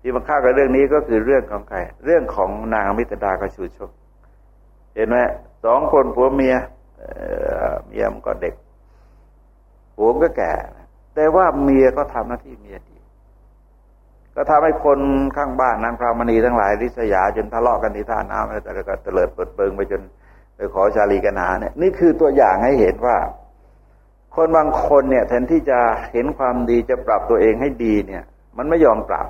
ที่มาฆ่ากับเรื่องนี้ก็คือเรื่องของใคร เรื่องของนางมิตรดากระชูชก เห็นไหมสองคนผัวเมียเมียมันก็เด็กผัวก็แก่ แต่ว่าเมียก็ทำหน้าที่เมียดี ก็ทำให้คนข้างบ้านนางพรามณีทั้งหลายริษยาจนทะเลาะกันที่ท่าน้ำแล้วแต่ก็เตลิดเปิดเปิงไปจนไปขอชาลีกันหาเนี่ยนี่คือตัวอย่างให้เห็นว่า คนบางคนเนี่ยแทนที่จะเห็นความดีจะปรับตัวเองให้ดีเนี่ย มันไม่ยอมปรับ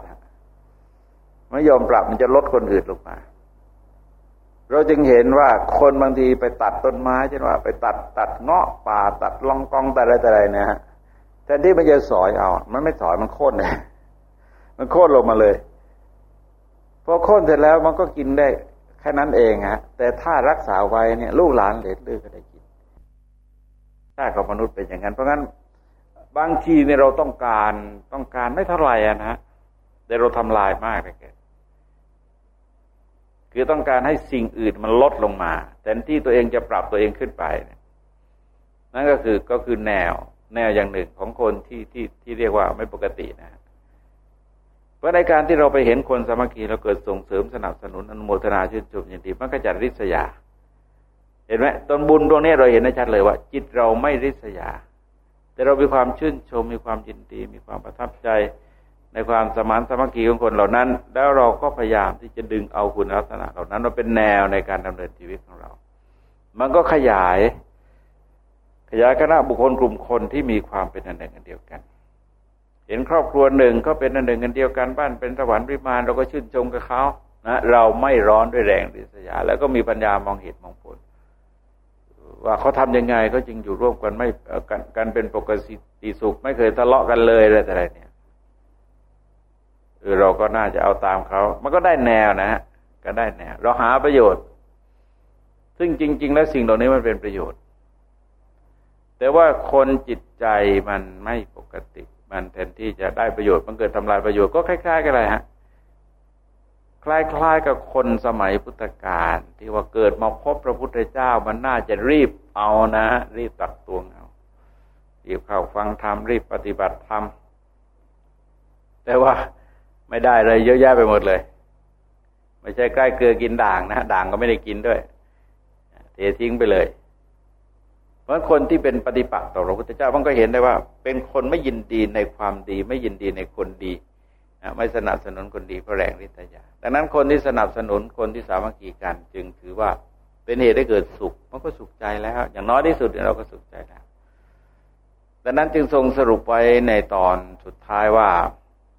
ไม่ยอมปรับมันจะลดคนอื่นลงมา เราจึงเห็นว่าคนบางทีไปตัดต้นไม้เช่นว่า ไปตัดตัดเงาะป่า ตัดลองกองแต่อะไรแต่อะไรเนี่ยฮะแทนที่มันจะสอยเอา มันไม่สอยมันโค่นเลยมันโค่นลงมาเลยพอโค่นเสร็จแล้วมันก็กินได้แค่นั้นเองฮะแต่ถ้ารักษาไว้เนี่ย ลูกหลานเหลนลือก็ได้ กินถ้าของมนุษย์เป็นอย่างนั้น เพราะงั้นบางทีเนี่ยเราต้องการต้องการไม่เท่าไหร่อะนะแต่เราทำลายมากเลยแกคือต้องการให้สิ่งอื่นมันลดลงมาแทนที่ตัวเองจะปรับตัวเองขึ้นไปนั่นก็คือก็คือแนวแนวอย่างหนึ่งของคนที่ที่ที่เรียกว่าไม่ปกตินะเพราะในการที่เราไปเห็นคนสมัคคีเราเกิดส่งเสริมสนับสนุนอนุโมทนาชื่นชมยินดีมันก็จะริษยา เห็นไหมตอนบุญตรงนี้เราเห็นได้ชัดเลยว่า จิตเราไม่ริษยา แต่เรามีความชื่นชมมีความยินดี มีความประทับใจในความสมานสมัคคีของคนเหล่านั้น แล้วเราก็พยายามที่จะดึงเอาคุณลักษณะเหล่านั้นมาเป็นแนวในการดำเนินชีวิตของเรา มันก็ขยาย ขยายคณะบุคคลกลุ่มคนที่มีความเป็นอันหนึ่งอันเดียวกัน เห็นครอบครัวหนึ่งก็เป็นอันหนึ่งอันเดียวกันบ้านเป็นสวรรค์วิมานเราก็ชื่นชมกับเขานะเราไม่ร้อนด้วยแรงดิษยา แล้วก็มีปัญญามองเหตุมองผล ว่าเขาทํำยังไงเขาจึงอยู่ร่วมกันไม่กันกันเป็นปกติสุข ไม่เคยทะเลาะกันเลยอะไรแต่ไรเนี่ยเออเราก็น่าจะเอาตามเขา มันก็ได้แนวนะฮะก็ได้แนว เราหาประโยชน์ ซึ่งจริง ๆ แล้วสิ่งเหล่านี้มันเป็นประโยชน์ แต่ว่าคนจิตใจมันไม่ปกติ มันแทนที่จะได้ประโยชน์ มันเกิดทำลายประโยชน์ก็คล้าย ๆ กันเลยฮะ คล้ายๆกับคนสมัยพุทธกาลที่ว่าเกิดมาพบพระพุทธเจ้ามันน่าจะรีบเอานะ รีบตักตวงเอารีบเข้าฟังธรรมรีบปฏิบัติธรรมแต่ว่าไม่ได้เลยเยอะแยะไปหมดเลย ไม่ใช่ใกล้เกลือกินด่างนะด่างก็ไม่ได้กินด้วยเททิ้งไปเลย เพราะคนที่เป็นปฏิปักษ์ต่อพระพุทธเจ้ามันก็เห็นได้ว่า เป็นคนไม่ยินดีในความดี ไม่ยินดีในคนดี ไม่สนับสนุนคนดีเพราะแรงริษยา ดังนั้นคนที่สนับสนุนคนที่สามัคคีกันจึงถือว่าเป็นเหตุให้เกิดสุข มันก็สุขใจแล้ว อย่างน้อยที่สุดเราก็สุขใจแล้ว ดังนั้นจึงทรงสรุปไว้ในตอนสุดท้ายว่า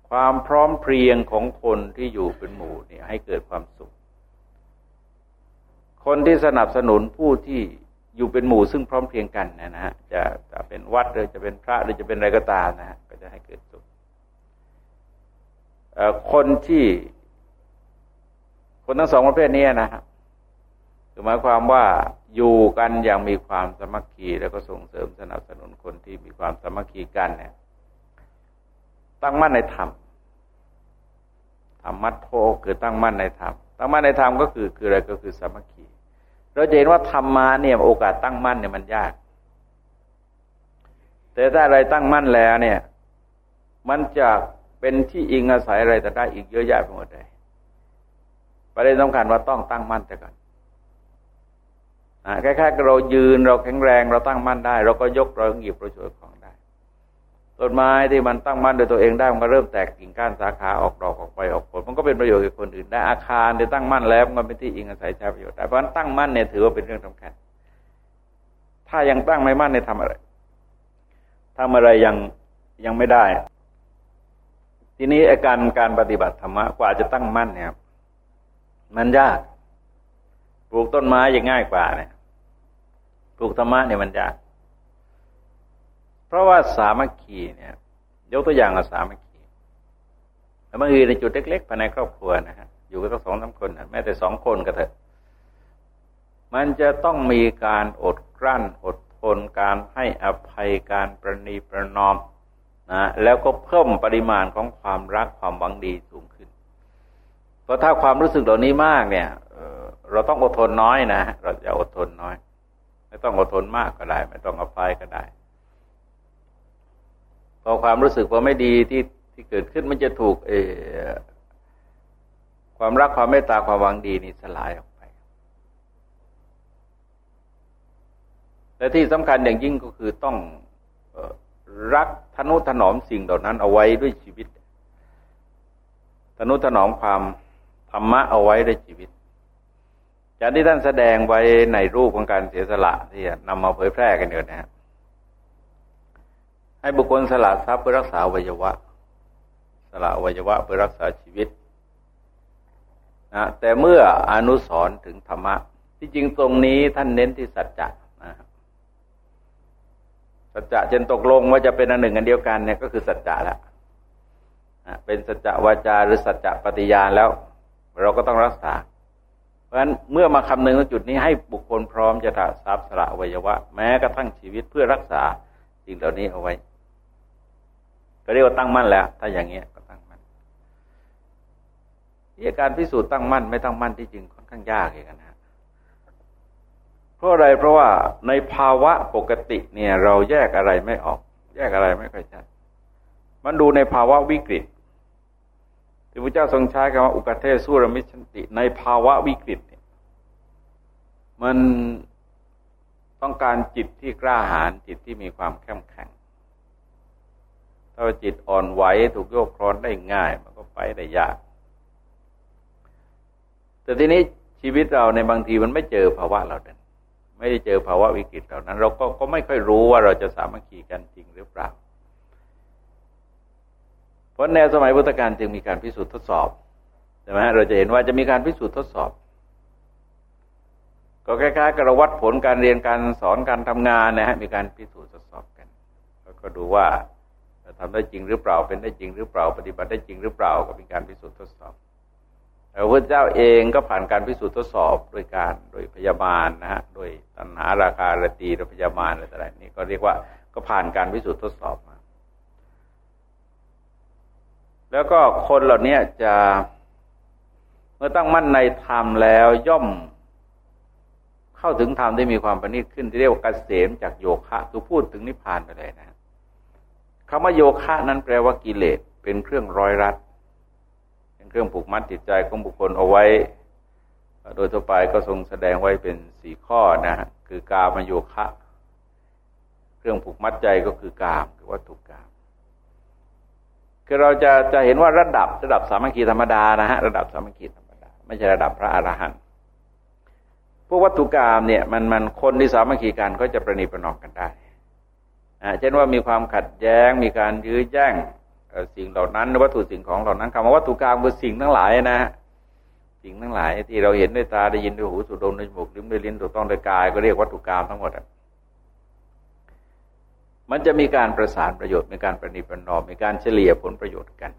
ความพร้อมเพรียงของคนที่อยู่เป็นหมู่เนี่ยให้เกิดความสุข คนที่สนับสนุนผู้ที่อยู่เป็นหมู่ซึ่งพร้อมเพรียงกันนะฮะจะจะเป็นวัดหรือจะเป็นพระหรือจะเป็นอะไรก็ตามนะฮะก็จะให้เกิดส คนที่คนทั้งสองประเภทนี้นะครับคือหมายความว่าอยู่กันอย่างมีความสมัคคีแล้วก็ส่งเสริมสนับสนุนคนที่มีความสมัคคีกันเนี่ยตั้งมั่นในธรรมธรรมัตโทคือตั้งมั่นในธรรมตั้งมั่นในธรรมก็คือคืออะไรก็คือสมัคคีเราจะเห็นว่าธรรมาเนี่ยโอกาสตั้งมั่นเนี่ยมันยาก แต่ถ้าอะไรตั้งมั่นแล้วเนี่ย มันจะ เป็นที่อิงอาศัยอะไรแต่ได้อีกเยอะแยะไปหมดเลยประเด็นสำคัญว่าต้องตั้งมั่นแต่ก่อนคล้ายๆเรายืนเราแข็งแรงเราตั้งมั่นได้ เราก็ยกเราหยิบเราช่วยของได้ต้นไม้ที่มันตั้งมั่นโดยตัวเองได้มันก็เริ่มแตกกิ่งก้านสาขาออกดอกออกไปออกผลมันก็เป็นประโยชน์กับคนอื่นได้อาคารที่ตั้งมั่นแล้วมันเป็นที่อิงอาศัยใช้ประโยชน์แต่เพราะนั้นตั้งมั่นเนี่ยถือว่าเป็นเรื่องสำคัญ ถ้ายังตั้งไม่มั่นในทำอะไรทำอะไรยังยังไม่ได้ ทีนี้อาการการปฏิบัติธรรมะกว่าจะตั้งมั่นเนี่ยมันยากปลูกต้นไม้ยังง่ายกว่าเนี่ยปลูกธรรมะเนี่ยมันยาก เพราะว่าสามัคคีเนี่ย ยกตัวอย่างสามัคคีแล้วบางทีในจุดเล็กๆภายในครอบครัวนะฮะอยู่กันสองสาคนแม้แต่สองคนก็เถอะมันจะต้องมีการอดกลั้นอดทนการให้อภัยการประนีประนอม นะแล้วก็เพิ่มปริมาณของความรักความหวังดีสูงขึ้น เพราะถ้าความรู้สึกเหล่านี้มากเนี่ยเราต้องอดทนน้อยนะ เราจะอดทนน้อย ไม่ต้องอดทนมากก็ได้ ไม่ต้องอภัยก็ได้พอความรู้สึกว่าไม่ดีที่ที่เกิดขึ้นมันจะถูกเอความรักความเมตตาความหวังดีนี่สลายออกไปแต่ที่สำคัญอย่างยิ่งก็คือต้องรัก ทนุถนอมสิ่งเหล่านั้นเอาไว้ด้วยชีวิตทนุถนอมความธรรมะเอาไว้ด้วยชีวิตจากที่ท่านแสดงไว้ในรูปของการเสียสละที่นำมาเผยแพร่กันอยู่นะฮะให้บุคคลสละทรัพย์เพื่อรักษาวัยวะ สละวัยวะเพื่อรักษาชีวิตนะแต่เมื่ออนุสรถึงธรรมะ ที่จริงตรงนี้ท่านเน้นที่สัจจะนะครับ สัจจะจนตกลงว่าจะเป็นอันหนึ่งอันเดียวกันเนี่ยก็คือสัจจะละเป็นสัจจะวาจาหรือสัจจะปฏิญาณแล้ว เราก็ต้องรักษา เพราะฉะนั้นเมื่อมาคำนึงจุดนี้ให้บุคคลพร้อมจะทรัพย์สละวัยวะ แม้กระทั่งชีวิตเพื่อรักษาสิ่งเหล่านี้เอาไว้ ก็เรียกว่าตั้งมั่นแล้ว ถ้าอย่างเงี้ยก็ตั้งมั่นที่การพิสูจน์ตั้งมั่นไม่ตั้งมั่นที่จริงค่อนข้างยากเองนะ ราะอะไรเพราะว่าในภาวะปกติเนี่ย เราแยกอะไรไม่ออก แยกอะไรไม่ค่อยชัดมันดูในภาวะวิกฤตที่พระเจ้าทรงใช้คำว่าอุกเทศสุรมิชันติ ในภาวะวิกฤตเนี่ยมันต้องการจิตที่กล้าหาญจิตที่มีความเข้มแข็งถ้าจิตอ่อนไหวถูกโยกคลอนได้ง่าย มันก็ไปได้ยาก แต่ทีนี้ชีวิตเราในบางทีมันไม่เจอภาวะเราเดิน ไม่ได้เจอภาวะวิกฤตเหล่านั้น เราก็ก็ไม่ค่อยรู้ว่าเราจะสามัคคีกันจริงหรือเปล่า เพราะแนวสมัยพุทธกาลจึงมีการพิสูจน์ทดสอบใช่ไหมเราจะเห็นว่าจะมีการพิสูจน์ทดสอบ ก็คล้ายๆกับเราวัดผลการเรียนการสอนการทำงานนะฮะมีการพิสูจน์ทดสอบกันแล้วก็ดูว่าทำได้จริงหรือเปล่าเป็นได้จริงหรือเปล่า ปฏิบัติได้จริงหรือเปล่าก็เป็นการพิสูจน์ทดสอบ พระพุทธเจ้าเองก็ผ่านการพิสูจน์ทดสอบโดยการโดยพยาบาลนะฮะโดยตัณหาราคาระตีโดยพยาบาลอะไรต่างๆนี่ก็เรียกว่าก็ผ่านการพิสูจน์ทดสอบมา แล้วก็คนเหล่านี้จะเมื่อตั้งมั่นในธรรมแล้วย่อมเข้าถึงธรรมได้มีความประณีตขึ้นที่เรียกว่าเกษมจากโยคะคือพูดถึงนิพพานไปเลยนะคำว่าโยคะนั้นแปลว่ากิเลสเป็นเครื่องร้อยรัด เครื่องผูกมัดจิตใจของบุคคลเอาไว้ โดยทั่วไปก็ทรงแสดงไว้เป็นสี่ข้อนะฮะคือกามโยคะ เครื่องผูกมัดใจก็คือกามคือวัตถุกามคือเราจะจะเห็นว่าระดับระดับสามัคคีธรรมดานะฮะระดับสามัคคีธรรมดา ไม่ใช่ระดับพระอรหันต์พวกวัตถุกรรมเนี่ยมันมันคนที่สามัคคีกันก็จะประนีประนอมกันได้อ่าเช่นว่ามีความขัดแย้งมีการยื้อแย่ง สิ่งเหล่านั้นวัตถุสิ่งของเหล่านั้นคำว่าวัตถุกรรมคือสิ่งทั้งหลายนะฮะสิ่งทั้งหลายที่เราเห็นด้วยตาได้ยินด้วยหูสูดดมด้วยจมูกลิ้มด้วยลิ้นถูกต้องด้วยกาย ก็เรียกวัตถุกรรมทั้งหมดมันจะมีการประสานประโยชน์มีการประนีประนอมมีการเฉลี่ยผลประโยชน์กัน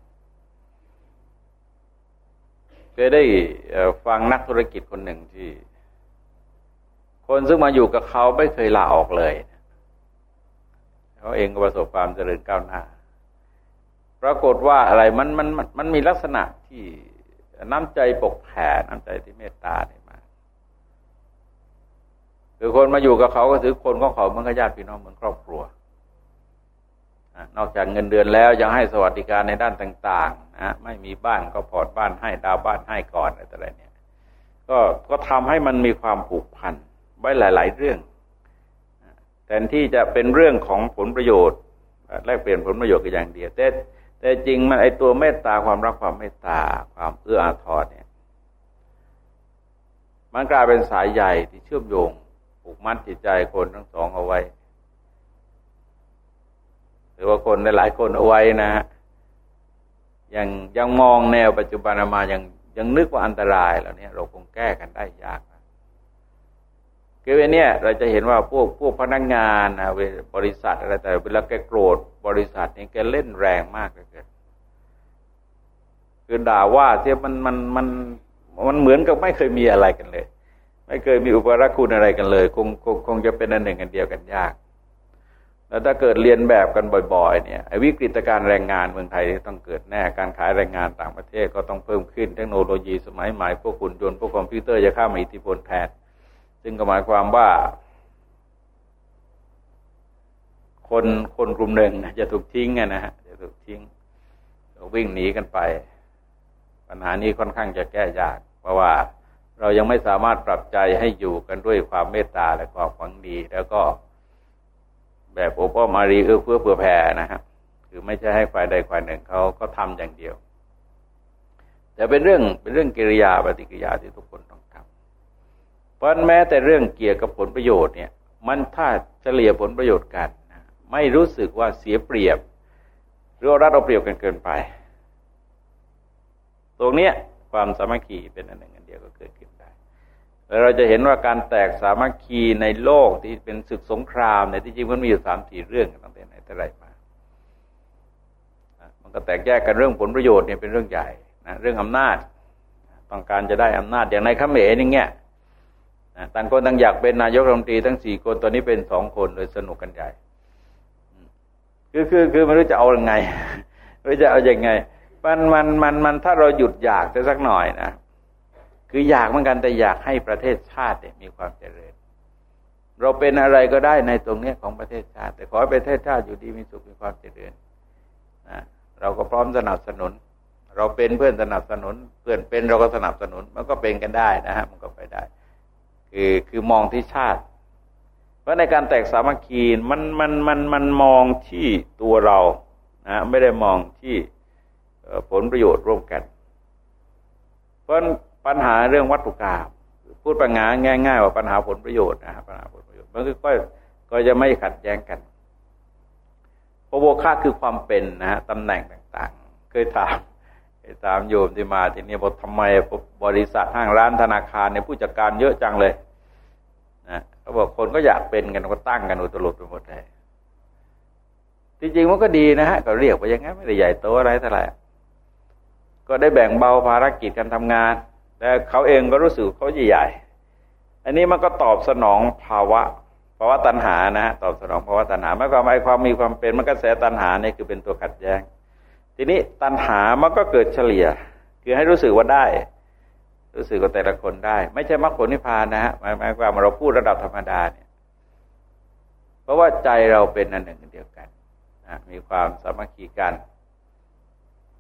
เคยได้ฟังนักธุรกิจคนหนึ่งที่ คนซึ่งมาอยู่กับเขาไม่เคยลาออกเลยเขาเองก็ประสบความเจริญก้าวหน้า ปรากฏว่าอะไรมันมันมันมีลักษณะที่น้ำใจปกแผ่น้ำใจที่เมตตาเนี่ยมาคือคนมาอยู่กับเขาก็ถือคนของเขาเหมือนญาติพี่น้องเหมือนครอบครัวนอกจากเงินเดือนแล้วยังให้สวัสดิการในด้านต่างๆนะไม่มีบ้านก็ผ่อนบ้านให้ดาวบ้านให้ก่อนอะไรเนี่ย ก็ก็ทำให้มันมีความผูกพันไว้หลาย ๆ เรื่องแทนที่จะเป็นเรื่องของผลประโยชน์แลกเปลี่ยนผลประโยชน์กันอย่างเดียวแต่ แต่จริงมันไอตัวเมตตาความรักความเมตตาความเอื้ออาทรเนี่ย มันกลายเป็นสายใหญ่ที่เชื่อมโยงผูกมัดจิตใจคนทั้งสองเอาไว้ หรือว่าคนหลายคนเอาไว้นะฮะยังยังมองแนวปัจจุบันมายังยังนึกว่าอันตรายแล้วเนี่ยเราคงแก้กันได้ยาก คือเวเนี่ยเราจะเห็นว่าพวกพวกพนักงงานนะบริษัทอะไรแต่เวลาแกโกรธบริษัทนี่แกเล่นแรงมากเลยคือด่าว่าเทียมันมันมันมันเหมือนกับไม่เคยมีอะไรกันเลย ไม่เคยมีอุปรักคุณอะไรกันเลย คงคงคงจะเป็นอันหนึ่งอันเดียวกันยาก แล้วถ้าเกิดเรียนแบบกันบ่อยๆ เนี่ยวิกฤตการแรงงานเมืองไทยต้องเกิดแน่การขายแรงงานต่างประเทศก็ต้องเพิ่มขึ้นเทคโนโลยีสมัยใหม่พวกขุนยนต์พวกคอมพิวเตอร์จะเข้ามาอิทธิพลแทน ซึ่งก็หมายความว่า คนคนกลุ่มหนึ่งจะถูกทิ้งนะฮะจะถูกทิ้งวิ่งหนีกันไป ปัญหานี้ค่อนข้างจะแก้ยาก เพราะว่าเรายังไม่สามารถปรับใจให้อยู่กันด้วยความเมตตาและความหวังดี แล้วก็แบบโอปอมารีเอื้อเพื่อเผื่อแผ่นะครับคือไม่ใช่ให้ฝ่ายใดฝ่ายหนึ่งเขาก็ทำอย่างเดียว แต่เป็นเรื่องเป็นเรื่องกิริยาปฏิกิริยาที่ทุกคนต้อง ราะแม้แต่เรื่องเกี่ยวกับผลประโยชน์เนี่ย มันถ้าเฉลี่ยผลประโยชน์กัน ไม่รู้สึกว่าเสียเปรียบ หรือรัดเอาเปรียบกันเกินไป ตรงเนี้ยความสามัคคีเป็นอันหนึ่งอันเดียวก็เกิดขึ้นได้ แล้วเราจะเห็นว่าการแตกสามัคคีในโลกที่เป็นศึกสงครามในที่จริงมันมีอยู่สามสี่เรื่องตั้งแต่ไหนแต่ไรมา มันก็แตกแยกกันเรื่องผลประโยชน์เนี่ยเป็นเรื่องใหญ่นะเรื่องอำนาจ ต้องการจะได้อำนาจอย่างในขเขมรอย่างเงี้ย ต่างคนต่างอยากเป็นนายกรัฐมนตรีทั้งสี่คนตอนนี้เป็นสองคนเลยสนุกกันใหญ่ คือคือคือไม่รู้จะเอาอยัางไงไม่รู้จะเอาอย่างไง มันมันมันมันถ้าเราหยุดอยากจะสักหน่อยนะคืออยากเหมือนกันแต่อยากให้ประเทศชาติมีความเจริญ เราเป็นอะไรก็ได้ในตรงนี้ของประเทศชาติ แต่ขอให้ประเทศชาติอยู่ดีมีสุขมีความเจริญนะเราก็พร้อมสนับสนุน เราเป็นเพื่อนสนับสนุน เพื่อนเป็นเราก็สนับสนุน มันก็เป็นกันได้นะฮะมันก็ไปได้ คือคือมองที่ชาติ เพราะในการแตกสามัคคีมันมันมันมันมองที่ตัวเรานะไม่ได้มองที่ผลประโยชน์ร่วมกัน เพราะปัญหาเรื่องวัตถุกรรมพูดปัญหาง่าย ๆ ว่าปัญหาผลประโยชน์นะครับปัญหาผลประโยชน์มันก็ก็จะไม่ขัดแย้งกันพระโวคาคือความเป็นนะฮะตำแหน่งต่าง ๆ เคยถามเคยถามโยมที่มาที่นี่บอกทำไมบริษัทห้างร้านธนาคารเนี่ยผู้จัดการเยอะจังเลย เขาบอกคนก็อยากเป็นกันก็ตั้งกันอุตลุดไปหมดเลยจริงๆมันก็ดีนะฮะก็เรียกว่าอย่างงั้นไม่ได้ใหญ่โตอะไรเท่าไหร่ก็ได้แบ่งเบาภารกิจการทำงาน แต่เขาเองก็รู้สึกเขาใหญ่อันนี้มันก็ตอบสนองภาวะภาวะตัณหานะฮะตอบสนองภาวะตัณหาไม่ความหมายความมีความเป็นมันกระแสตัณหาเนี่ยคือเป็นตัวขัดแย้ง ทีนี้ตัณหามันก็เกิดเฉลี่ย คือให้รู้สึกว่าได้ รู้สึกว่าแต่ละคนได้ ไม่ใช่มรรคผลนิพพานนะฮะหมายหมายความเราพูดระดับธรรมดาเนี่ย เพราะว่าใจเราเป็นอันหนึ่งเดียวกันนะมีความสามัคคีกัน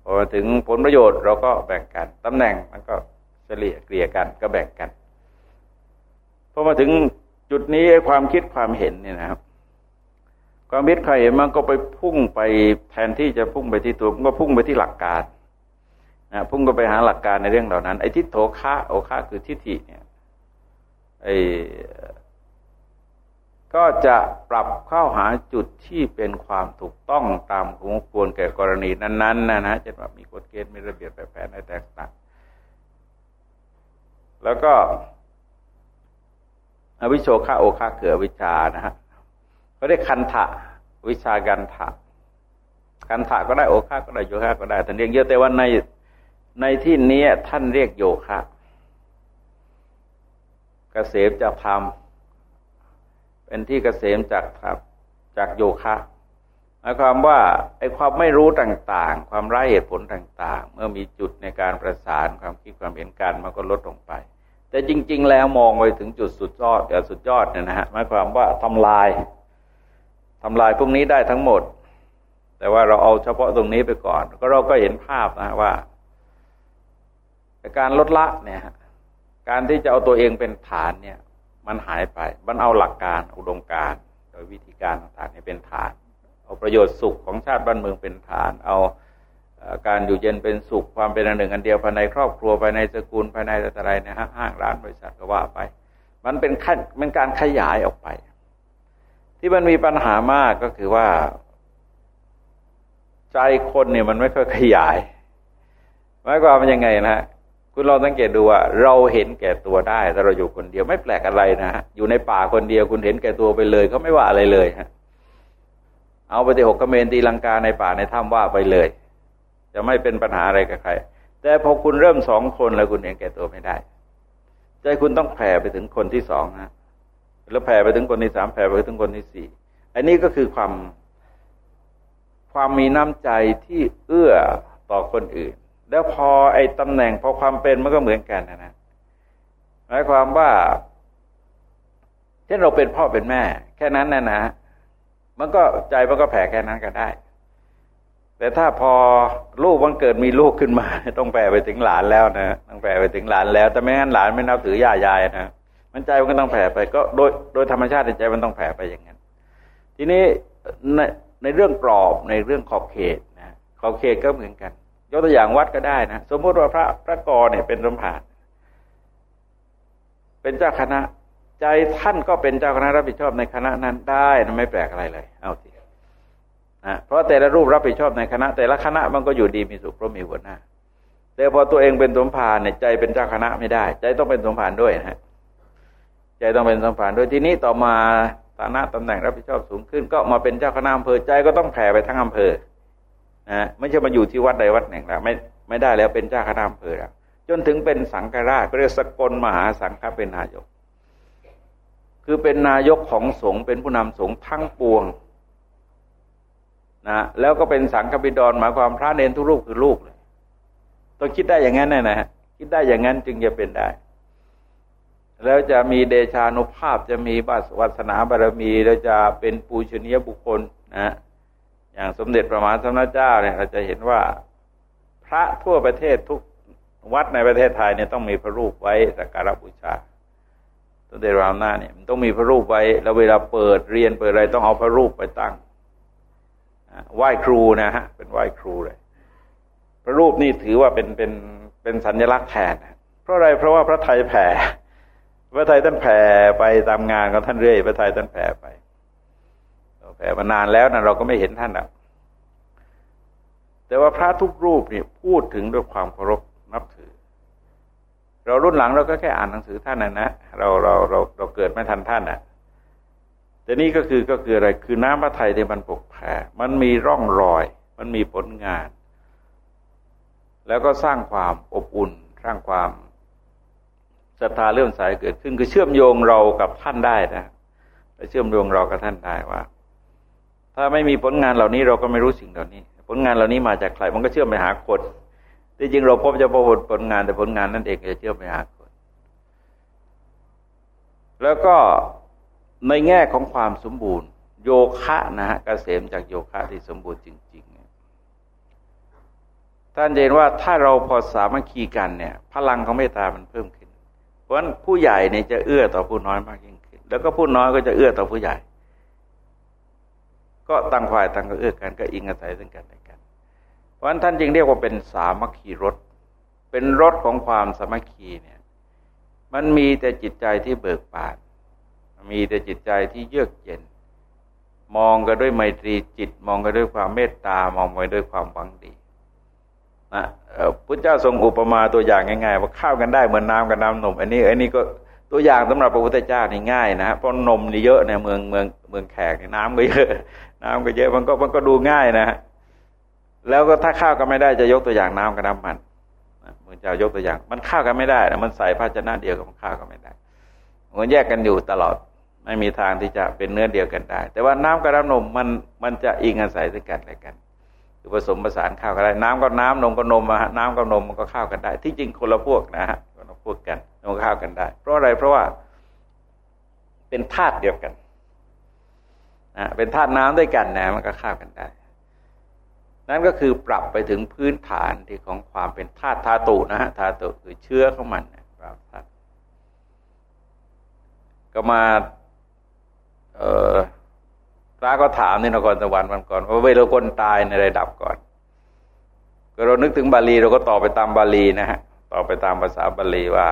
พอถึงผลประโยชน์เราก็แบ่งกันตำแหน่งมันก็เฉลี่ยเกลี่ยกันก็แบ่งกันพอมาถึงจุดนี้ความคิดความเห็นเนี่ยนะครับ ความคิดใครเห็นมันก็ไปพุ่งไปแทนที่จะพุ่งไปที่ตัวมันก็พุ่งไปที่หลักการ นะพุ่งก็ไปหาหลักการในเรื่องเหล่านั้น ไอ้ทิฏโถคะโอคะคือทิฏฐิเนี่ยไอ้ก็จะปรับเข้าหาจุดที่เป็นความถูกต้องตามของควรแก่กรณีนั้น ๆ นะนะจะแบบมีกฎเกณฑ์มีระเบียบแบบแผนในแตกต่างแล้วก็อวิโชคาโอคาเกือวิชานะฮะเขาเรียกคันทะวิชากันทะคันทะก็ได้โอคาก็ได้โยคะก็ได้ท่านเรียกเยอะแต่ว่าใน ในที่นี้ท่านเรียกโยคะกเกษมจะทำเป็นที่เกษมจากครับจากโยคะหมายความว่าไอ้ความไม่รู้ต่าง ๆ ความไร้เหตุผลต่าง ๆ เมื่อมีจุดในการประสานความคิดความเห็นกันมันก็ลดลงไป แต่จริง ๆ แล้วมองไปถึงจุดสุดยอดแต่สุดยอดเนี่ยนะฮะหมายความว่าทำลายทำลายพวกนี้ได้ทั้งหมด แต่ว่าเราเอาเฉพาะตรงนี้ไปก่อน ก็เราก็เห็นภาพนะว่า การลดละเนี่ยการที่จะเอาตัวเองเป็นฐานเนี่ย มันหายไป มันเอาหลักการอุดมการโดยวิธีการต่างๆให้เป็นฐาน เอาประโยชน์สุขของชาติบ้านเมืองเป็นฐาน เอาการอยู่เย็นเป็นสุขความเป็นอันหนึ่งอันเดียวภายในครอบครัวภายในสกุลภายในอะไรนะฮะห้างร้านบริษัทก็ว่าไป มันเป็นขั้นเป็นการขยายออกไป ที่มันมีปัญหามากก็คือว่า ใจคนเนี่ยมันไม่ค่อยขยายหมายความมันยังไงนะฮะ คุณลองสังเกตดูว่า เราเห็นแก่ตัวได้แต่เราอยู่คนเดียวไม่แปลกอะไรนะฮะอยู่ในป่าคนเดียวคุณเห็นแก่ตัวไปเลยเขาไม่ว่าอะไรเลยฮะเอาไปที่หกกเมนตีลังกาในป่าในถ้ำว่าไปเลย จะไม่เป็นปัญหาอะไรกับใคร แต่พอคุณเริ่มสองคนแล้วคุณเห็นแก่ตัวไม่ได้ใจคุณต้องแผ่ไปถึงคนที่สองนะแล้วแผ่ไปถึงคนที่สามแผ่ไปถึงคนที่สี่อันนี้ก็คือความความมีน้ำใจที่เอื้อต่อคนอื่น แล้วพอไอ้ตำแหน่งพอความเป็นมันก็เหมือนกันนะนะหมายความว่าเช่นเราเป็นพ่อเป็นแม่ แค่นั้นนะนะมันก็ใจมันก็แผ่แค่นั้นก็ได้ แต่ถ้าพอลูกมันเกิดมีลูกขึ้นมา ต้องแผ่ไปถึงหลานแล้วนะต้องแผ่ไปถึงหลานแล้วแต่ไม่งั้นหลานไม่นับถือย่ายายนะมันใจมันก็ต้องแผ่ไป ก็โดยโดยธรรมชาติใจมันต้องแผ่ไปอย่างนั้น ทีนี้ในในเรื่องกรอบในเรื่องขอบเขตนะขอบเขตก็เหมือนกัน ยกตัวอย่างวัดก็ได้นะ สมมติว่าพระพระกรเนี่ยเป็นสมภารเป็นเจ้าคณะ ใจท่านก็เป็นเจ้าคณะรับผิดชอบในคณะนั้นได้นะไม่แปลกอะไรเลย เอาทีนะเพราะแต่ละรูปรับผิดชอบในคณะ แต่ละคณะมันก็อยู่ดีมีสุขเพราะมีหัวหน้า แต่พอตัวเองเป็นสมภารเนี่ยใจเป็นเจ้าคณะไม่ได้ ใจต้องเป็นสมภารด้วยนะฮะใจต้องเป็นสมภารด้วยทีนี้ต่อมาฐานะตำแหน่งรับผิดชอบสูงขึ้น ก็มาเป็นเจ้าคณะอำเภอใจก็ต้องแผ่ไปทั้งอำเภอ นะไม่ใช่มาอยู่ที่วัดใดวัดหนึ่งแล้วไม่ไม่ได้แล้วเป็นเจ้าคณะอำเภอแล้วจนถึงเป็นสังฆราชเรียกสกลมหาสังฆเป็นนายก คือเป็นนายกของสงฆ์เป็นผู้นำสงฆ์ทั้งปวงนะแล้วก็เป็นสังฆบิดรหมายความพระเนรทุกรูปคือลูกเลยต้องคิดได้อย่างนั้นนะนะคิดได้อย่างนั้นจึงจะเป็นได้ แล้วจะมีเดชานุภาพจะมีบัสวัสนาบารมี แล้วจะเป็นปูชนียบุคคลนะ อย่างสมเด็จพระมหาสมณเจ้าเนี่ยเราจะเห็นว่าพระทั่วประเทศทุกวัดในประเทศไทยเนี่ยต้องมีพระรูปไว้สักการะบูชาสมเด็จรามหน้าเนี่ยมันต้องมีพระรูปไว้ แล้วเวลาเปิดเรียนเปิดอะไรต้องเอาพระรูปไปตั้งไหว้ครูนะฮะเป็นไหว้ครูเลย พระรูปนี่ถือว่าเป็นเป็นเป็นสัญลักษณ์แทนเพราะอะไรเพราะว่าพระไทยแผ่พระไทยท่านแผ่ไปตามงานของท่านเรื่อยพระไทยท่านแผ่ไป แผ่มานานแล้วนะเราก็ไม่เห็นท่านอะแต่ว่าพระทุกรูปเนี่ยพูดถึงด้วยความเคารพนับถือ เรารุ่นหลังเราก็แค่อ่านหนังสือท่านนะนะเราเราเราเราเกิดไม่ทันท่านอะแต่นี่ก็คือก็คืออะไรคือน้ำพระไทยที่มันปกแผ่มันมีร่องรอย มันมีผลงาน แล้วก็สร้างความอบอุ่น สร้างความศรัทธาเลื่อมใสเกิดขึ้น คือเชื่อมโยงเรากับท่านได้นะเชื่อมโยงเรากับท่านได้ว่า ถ้าไม่มีผลงานเหล่านี้เราก็ไม่รู้สิ่งเหล่านี้ ผลงานเหล่านี้มาจากใครมันก็เชื่อมไปหาคนที่จริงเราพบจะพบผลงานแต่ผลงานนั่นเองจะเชื่อมไปหาคน แล้วก็ในแง่ของความสมบูรณ์ โยคะนะฮะกเกษมจากโยคะที่สมบูรณ์จริงๆท่านเห็นว่าถ้าเราพอสามัคคีกันเนี่ย พลังของเมตตามันเพิ่มขึ้น เพราะฉะนั้นผู้ใหญ่เนี่ยจะเอื้อต่อผู้น้อยมากยิ่งขึ้น แล้วก็ผู้น้อยก็จะเอื้อต่อผู้ใหญ่ ก็ตั้งฝ่ายตั้งก็เอื้อกันก็อิงอาศัยซึ่งกันและกัน เพราะฉะนั้นท่านจึงเรียกว่าเป็นสามัคคีรถ เป็นรถของความสามัคคีเนี่ย มันมีแต่จิตใจที่เบิกบาน มีแต่จิตใจที่เยือกเย็น มองกันด้วยไมตรีจิต มองกันด้วยความเมตตามองกันด้วยความหวังดีนะพุทธเจ้าทรงอุปมาตัวอย่างง่ายๆว่าข้าวกันได้เหมือนน้ากับน้ำนม อันนี้อันนี้ก็ตัวอย่างสำหรับพระพุทธเจ้านี่ง่ายนะเพราะนมนี่เยอะในเมืองเมืองเมืองแขกน้ำก็เยอะ น้ำก็เยอะมันก็มันก็ดูง่ายนะแล้วก็ถ้าข้าวกันไม่ได้จะยกตัวอย่างน้ำกับน้ำมันมืองจ้ายกตัวอย่าง มันข้าวกันไม่ได้นะมันใส่ภาชนะเดียวกับข้าวกันไม่ได้มันแยกกันอยู่ตลอดไม่มีทางที่จะเป็นเนื้อเดียวกันได้ แต่ว่าน้ำกับน้ำนมมันมันจะอิงอาศัยซึ่งกันและกันคือผสมผสานข้าวกันได้ น้ำกับน้ำนมกับนมอะน้ำกับนมมันก็ข้าวกันได้ ที่จริงคนละพวกนะฮะคนละพวกกันมันข้าวกันได้ เพราะอะไรเพราะว่า เป็นธาตุเดียวกัน นะเป็นธาตุน้ำด้วยกันนะมันก็เข้ากันได้ นั่นก็คือปรับไปถึงพื้นฐานที่ของความเป็นธาตุธาตุนะฮะธาตุคือเชื้อของมันปรับธาตุก็มา เออพระก็ถามในนครสวรรค์วันก่อนว่าเวลาคนตายในระดับก่อนก็เรานึกถึงบาลีเราก็ตอบไปตามบาลีนะฮะตอบไปตามภาษาบาลีว่า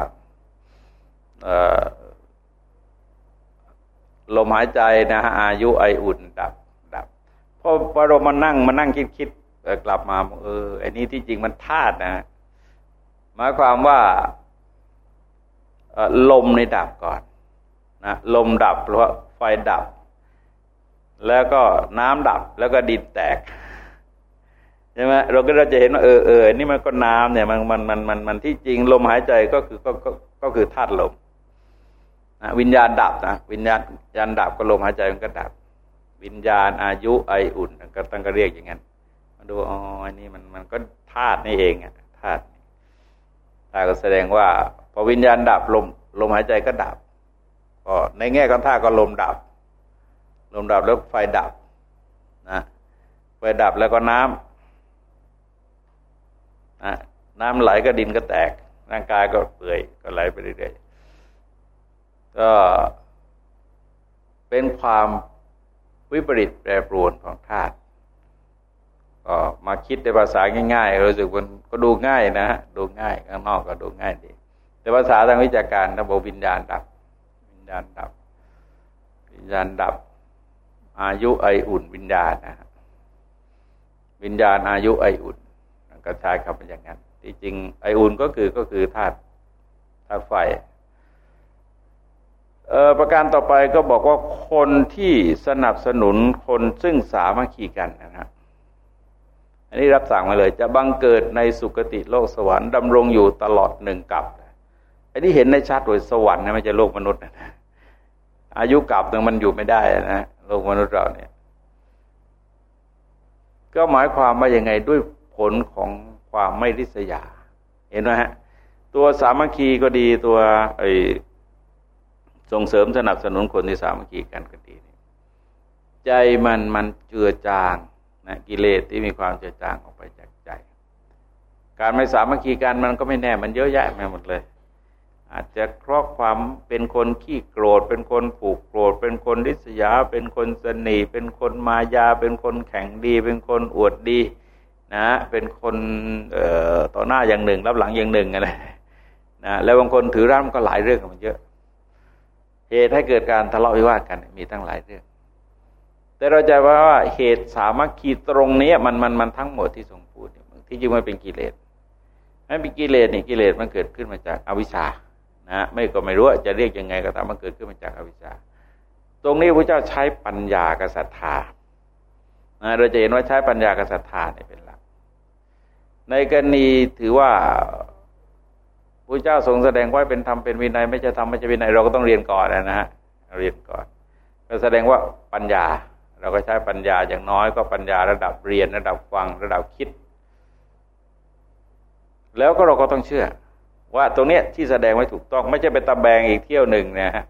ลมหายใจนะฮะอายุไออุ่นดับดับพอพอเรามานั่งมานั่งคิดคิดกลับมาเออไอ้นี่ที่จริงมันธาตุนะหมายความว่าลมในดับก่อนนะลมดับเพราะไฟดับ แล้วก็น้ำดับแล้วก็ดินแตกใช่ไหมเราก็เราจะเห็นว่าเออเออนี่มันก็น้ำเนี่ยมันมันมันมันมันที่จริงลมหายใจก็คือก็ก็ก็คือธาตุลม วิญญาณดับนะวิญญาณญาณดับก็ลมหายใจมันก็ดับ วิญญาณอายุไออุ่นก็ตั้งก็เรียกอย่างนั้นมาดูอ๋ออันนี้มันมันก็ธาตุนี่เองอะธาตุธาตุก็แสดงว่าพอวิญญาณดับลมลมหายใจก็ดับก็ในแง่ของธาตุก็ลมดับ ลมดับแล้วไฟดับนะไฟดับแล้วก็น้ำนะน้ำไหลก็ดินก็แตก ร่างกายก็เปื่อยก็ไหลไปเรื่อย ก็เป็นความวิปริตแปรปรวนของธาตุก็มาคิดในภาษาง่ายๆรู้สึกมันก็ดูง่ายนะดูง่ายข้างนอกก็ดูง่ายดี แต่ภาษาทางวิชาการระบบวิญญาณดับ วิญญาณดับ วิญญาณดับ อายุไออุ่นวิญญาณนะวิญญาณอายุไออุ่นก็ใช้คำเป็นอย่างนั้นที่จริงไออุ่นก็คือก็คือธาตุธาตุไฟ ประการต่อไปก็บอกว่าคนที่สนับสนุนคนซึ่งสามัคคีกันนะครับอันนี้รับสั่งมาเลย จะบังเกิดในสุคติโลกสวรรค์ดำรงอยู่ตลอดหนึ่งกับอันนี้เห็นในชัดโดยสวรรค์นะไม่ใช่โลกมนุษย์นะอายุกับหนึ่งมันอยู่ไม่ได้นะโลกมนุษย์เราเนี่ย ก็หมายความว่ายังไงด้วยผลของความไม่ริษยา เห็นไหมฮะ ตัวสามัคคีก็ดีตัวไอ ส่งเสริมสนับสนุนคนที่สามัคคีกันก็ดีใจมันมันเจือจางนะกิเลสที่มีความเจือจางออกไปจากใจ การไม่สามัคคีกันมันก็ไม่แน่ มันเยอะแยะไปหมดเลย อาจจะครอบความเป็นคนขี้โกรธ เป็นคนผูกโกรธ เป็นคนริษยา เป็นคนสนีเป็นคนมายา เป็นคนแข็งดี เป็นคนอวดดีนะเป็นคนเอ่อต่อหน้าอย่างหนึ่งรับหลังอย่างหนึ่งอะไรนะแล้วบางคนถือร่ำก็หลายเรื่องมันเยอะ เหตุให้เกิดการทะเลาะวิวาทกันมีตั้งหลายเรื่อง แต่เราจะว่าว่าเหตุสามัคคีตรงนี้มันมันมันทั้งหมดที่ทรงพูดที่จริงมันเป็นกิเลสนั่นเป็นกิเลสนี่กิเลสมันเกิดขึ้นมาจากอวิชชานะไม่ก็ไม่รู้จะเรียกยังไงก็ตามมันเกิดขึ้นมาจากอวิชชา ตรงนี้พระเจ้าใช้ปัญญากษัตริย์นะเราจะเห็นว่าใช้ปัญญากษัตริย์เนี่ยเป็นหลัก ในกรณีถือว่า พระเจ้าทรงแสดงว่าเป็นธรรมเป็นวินัยไม่ใช่ธรรมไม่ใช่วินัยเราก็ต้องเรียนก่อนนะฮะเรียนก่อนก็แสดงว่าปัญญา เราก็ใช้ปัญญาอย่างน้อยก็ปัญญาระดับเรียนระดับฟังระดับคิด แล้วก็เราก็ต้องเชื่อ ว่าตรงเนี้ยที่แสดงไว้ถูกต้อง ไม่ใช่ไปตะแบงอีกเที่ยวหนึ่งนะฮะ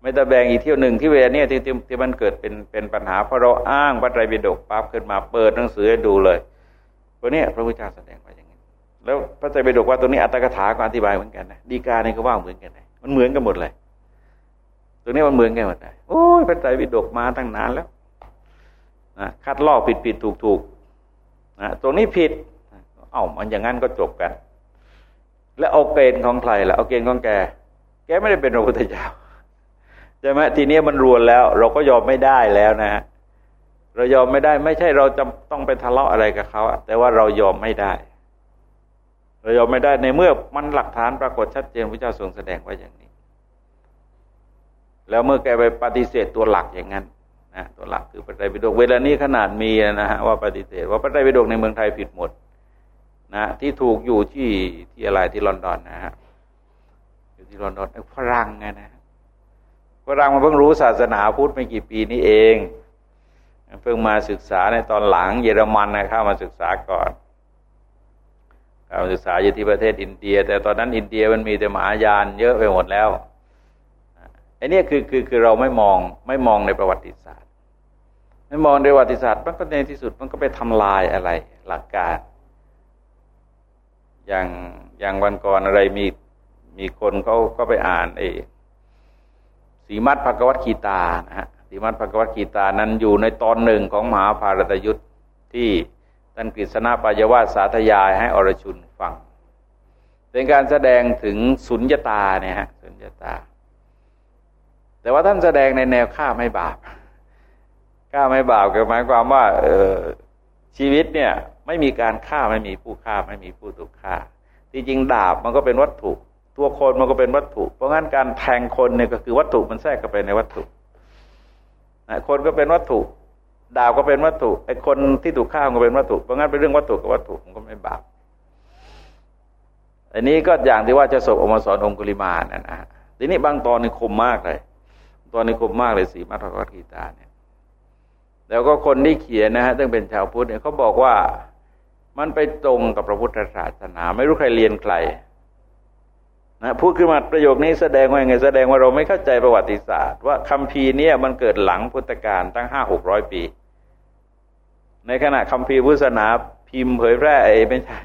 ไม่ตะแบงอีกเที่ยวหนึ่งที่เวลาเนี้ยที่ที่มันเกิดเป็นเป็นปัญหาเพราะเราอ้างพระไตรปิฎกปั๊บขึ้นมาเปิดหนังสือให้ดูเลยตัวนี้พระพุทธเจ้าแสดงไว้ แล้วพระไตรปิฎกว่าตัวนี้อัตถกถาก็อธิบายเหมือนกันนะดีกาเนี่ยก็ว่าเหมือนกันนะมันเหมือนกันหมดเลยตัวนี้มันเหมือนกันหมดเลยโอ้ยพระไตรปิฎกมาตั้งนานแล้วนะคัดลอกผิดผิดถูกถูกนะตรงนี้ผิดเอ้ามันอย่างนั้นก็จบกัน แล้วเอาเกณฑ์ของใครล่ะเอาเกณฑ์ของแก แกไม่ได้เป็นพระพุทธเจ้าใช่ไหมทีนี้มันรวนแล้ว เราก็ยอมไม่ได้แล้วนะฮะเรายอมไม่ได้ ไม่ใช่เราจะต้องไปทะเลาะอะไรกับเขาแต่ว่าเรายอมไม่ได้ เรายอมไม่ได้ในเมื่อมันหลักฐานปรากฏชัดเจนพระเจ้าทรงแสดงไว้อย่างนี้ แล้วเมื่อแกไปปฏิเสธตัวหลักอย่างนั้นนะตัวหลักคือพระไตรปิฎกเวลานี้ขนาดมีนะฮะว่าปฏิเสธว่าพระไตรปิฎกในเมืองไทยผิดหมดนะที่ถูกอยู่ที่ที่อะไรที่ลอนดอนนะฮะอยู่ที่ลอนดอนฝรั่งไงนะฝรั่งมาเพิ่งรู้ศาสนาพุทธไม่กี่ปีนี้เอง เพิ่งมาศึกษาในตอนหลังเยอรมันนะเข้ามาศึกษาก่อน เข้ามาศึกษาอยู่ที่ประเทศอินเดีย แต่ตอนนั้นอินเดียมันมีแต่มหายานเยอะไปหมดแล้วไอ้นี่คือคือคือเราไม่มองไม่มองในประวัติศาสตร์ ไม่มองในประวัติศาสตร์มันก็ในที่สุดมันก็ไปทำลายอะไรหลักการ อย่างอย่างวันก่อนอะไรมีมีคนเขาก็ไปอ่านไอ้สีมัดภกวัตคีตานะฮะติมัตภกวัตกีตานั้นอยู่ในตอนหนึ่งของมหาภารตยุทธ์ที่ ท่านกฤษณะปายาวาสาธยายให้อรชุนฟัง เป็นการแสดงถึงสุญญตาเนี่ยฮะสุญญตา แต่ว่าท่านแสดงในแนวฆ่าไม่บาปฆ่าไม่บาปก็หมายความว่าเออชีวิตเนี่ยไม่มีการฆ่าไม่มีผู้ฆ่าไม่มีผู้ถูกฆ่า ที่จริงดาบมันก็เป็นวัตถุ ตัวคนมันก็เป็นวัตถุ เพราะงั้นการแทงคนเนี่ยก็คือวัตถุมันแทรกเข้าไปในวัตถุคนก็เป็นวัตถุ ดาบก็เป็นวัตถุไอ้คนที่ถูกฆ่าก็เป็นวัตถุเพราะงั้นเป็นเรื่องวัตถุกับวัตถุมันก็ไม่บาปอันนี้ก็อย่างที่ว่าจะสบอมสอนองคุลิมานะนะทีนี้บางตอนนี่คมมากเลย ตอนนี้คมมากเลยสีมัทธวัตกีตาเนี่ย แล้วก็คนที่เขียนนะฮะซึ่งเป็นชาวพุทธเนี่ยเขาบอกว่ามันไปตรงกับพระพุทธศาสนา ไม่รู้ใครเรียนใครนะพูดขึ้นมาประโยคนี้แสดงว่าไงแสดงว่าเราไม่เข้าใจประวัติศาสตร์ ว่าคัมภีร์เนี่ยมันเกิดหลังพุทธกาลตั้งห้าหกร้อยปี ในขณะคัมภีร์พุทธศาสนาพิมพ์เผยแพร่ไอ้ไม่ใช่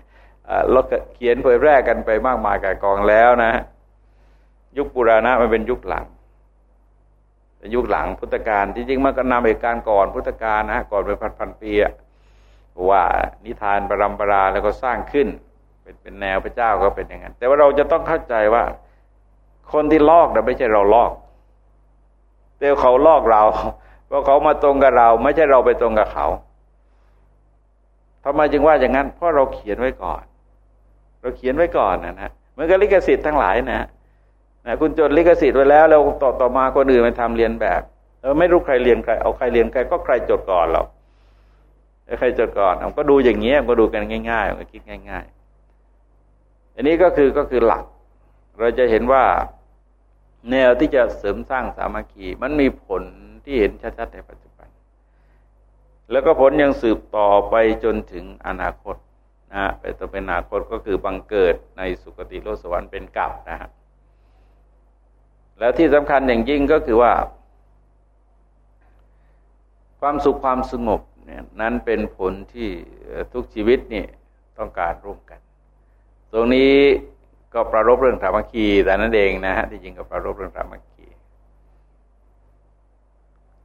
เราเขียนเผยแพร่กันไปมากมายกับกองแล้วนะ ยุคปุราณะมันเป็นยุคหลังเป็นยุคหลังพุทธกาลจริงๆมันก็นำเหตุการณ์ก่อนพุทธกาลนะก่อนไปพันพันปีว่านิทานปรำปราแล้วก็สร้างขึ้น เป็นเป็นแนวพระเจ้าก็เป็นอย่างนั้น แต่ว่าเราจะต้องเข้าใจว่า คนที่ลอกแต่ไม่ใช่เราลอกเต่เขาลอกเราเพราะเขามาตรงกับเรา ไม่ใช่เราไปตรงกับเขา ทำไมจึงว่าอย่างนั้น เพราะเราเขียนไว้ก่อน เราเขียนไว้ก่อนนะฮะเหมือนกับลิขสิทธิ์ทั้งหลายนะนะคุณจดลิขสิทธิ์ไว้แล้วแล้วต่อต่อมาคนอื่นมาทำเรียนแบบเออไม่รู้ใครเรียนใครเอาใครเรียนใครก็ใครจดก่อนเราใครจดก่อนมันก็ดูอย่างเงี้ยก็ดูกันง่ายๆก็คิดง่าย ๆ อันนี้ก็คือก็คือหลัก เราจะเห็นว่าแนวที่จะเสริมสร้างสามัคคีมันมีผลที่เห็นชัดๆในปัจจุบัน แล้วก็ผลยังสืบต่อไปจนถึงอนาคตนะไปต่อเป็นอนาคตก็คือบังเกิดในสุคติโลกสวรรค์เป็นกับนะฮะแล้วที่สำคัญอย่างยิ่งก็คือว่า ความสุขความสงบเนี่ยนั้นเป็นผลที่ทุกชีวิตนี่ต้องการร่วมกัน ตรงนี้ก็ประรบเรื่องธรรมคีแต่นั่นเองนะฮะที่จริงก็ประรบเรื่องธรรมคี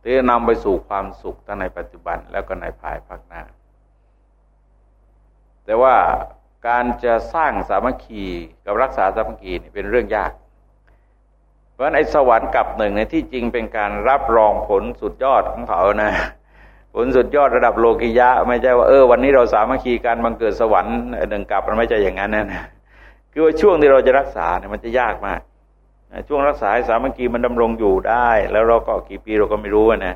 ที่นำไปสู่ความสุขทั้งในปัจจุบันแล้วก็ในภายภาคหน้า แต่ว่าการจะสร้างสามัคคีกับรักษาสามัคคีนี่เป็นเรื่องยาก เพราะในสวรรค์กับหนึ่งในที่จริงเป็นการรับรองผลสุดยอดของเขานะผลสุดยอดระดับโลกิยะ ไม่ใช่ว่าเออวันนี้เราสามัคคีกันบังเกิดสวรรค์หนึ่งกับมันไม่ใช่อย่างนั้นนะคือว่าช่วงที่เราจะรักษาเนี่ยมันจะยากมาก ช่วงรักษาสามัคคีมันดำรงอยู่ได้ แล้วเราก็กี่ปีเราก็ไม่รู้นะ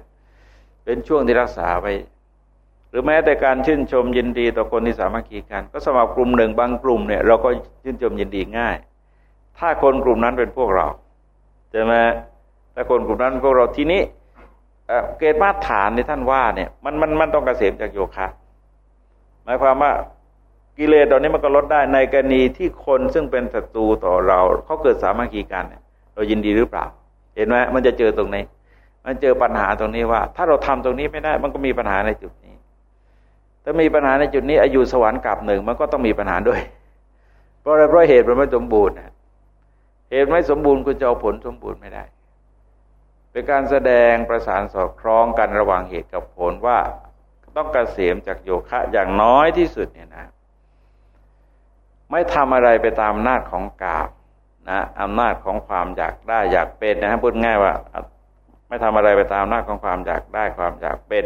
เป็นช่วงที่รักษาไปหรือแม้แต่การชื่นชมยินดีต่อคนที่สามัคคีกัน ก็สมัครกลุ่มหนึ่งบางกลุ่มเนี่ยเราก็ชื่นชมยินดีง่าย ถ้าคนกลุ่มนั้นเป็นพวกเราใช่ไหมถ้าคนกลุ่มนั้นพวกเราทีนี้เกณฑ์มาตรฐานในท่านว่าเนี่ยมันมันมันต้องกเกษมจากโยคะหมายความว่ากิเลสตอนนี้มันก็ลดได้ในกรณีที่คนซึ่งเป็นศัตรูต่อเราเขาเกิดสามัคคีกันเนี่ย เรายินดีหรือเปล่า เห็นไหมมันจะเจอตรงนี้ มันเจอปัญหาตรงนี้ว่า ถ้าเราทำตรงนี้ไม่ได้ มันก็มีปัญหาในจุดนี้ ถ้ามีปัญหาในจุดนี้อายุสวรรค์กับหนึ่งมันก็ต้องมีปัญหาด้วย เพราะอะไรเพราะเหตุมันไม่สมบูรณ์เหตุไม่สมบูรณ์คุณจะเอาผลสมบูรณ์ไม่ได้ เป็นการแสดงประสานสอดคล้องกันระหว่างเหตุกับผลว่าต้องกเกษมจากโยคะอย่างน้อยที่สุดเนี่ยนะ ไม่ทำอะไรไปตามนาจของกาบ นะอำนาจของความอยากได้อยากเป็นนะฮะพูดง่ายว่า ไม่ทำอะไรไปตามอำนาจของความอยากได้ความอยากเป็น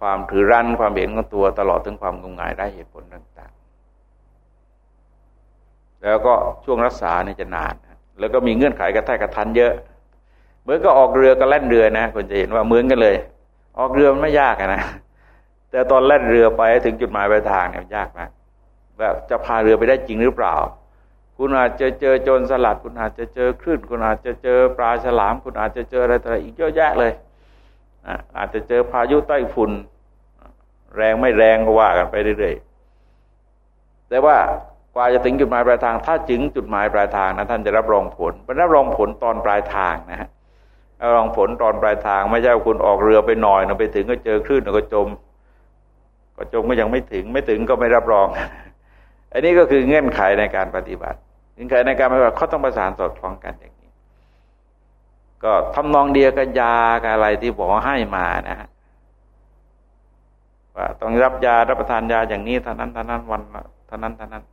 ความถือรั้นความเห็นของตัวตลอดถึงความงมงายได้เหตุผลต่างๆ แล้วก็ช่วงรักษาเนี่ยจะนาน แล้วก็มีเงื่อนไขกระแทกกระทันเยอะเหมือนก็ออกเรือกับแล่นเรือนะคุณจะเห็นว่าเหมือนกันเลย ออกเรือมันไม่ยากนะแต่ตอนแล่นเรือไปถึงจุดหมายปลายทางเนี่ยยากมากแบบจะพาเรือไปได้จริงหรือเปล่า คุณอาจจะเจอโจรสลัด คุณอาจจะเจอคลื่น คุณอาจจะเจอปลาฉลาม คุณอาจจะเจออะไรต่ออีกเยอะแยะเลยอาจจะเจอพายุใต้ฝุ่น แรงไม่แรงก็ว่ากันไปเรื่อยๆแต่ว่ากว่าจะถึงจุดหมายปลายทาง ถ้าถึงจุดหมายปลายทางนะท่านจะรับรองผลเป็นรับรองผลตอนปลายทางนะฮะรองผลตอนปลายทาง ไม่ใช่คุณออกเรือไปหน่อยนะไปถึงก็เจอคลื่นก็จม ก็จมก็ยังไม่ถึง ไม่ถึงก็ไม่รับรอง อันนี้ก็คือเงื่อนไขในการปฏิบัติ เงื่อนไขในการปฏิบัติเขาต้องประสานสอดคล้องกันอย่างนี้ ก็ทำนองเดียวกับยากับอะไรที่บอให้มานะฮะว่าต้องรับยารับประทานยาอย่างนี้เท่านั้นเท่านั้นวันเท่านั้นเท่านั้น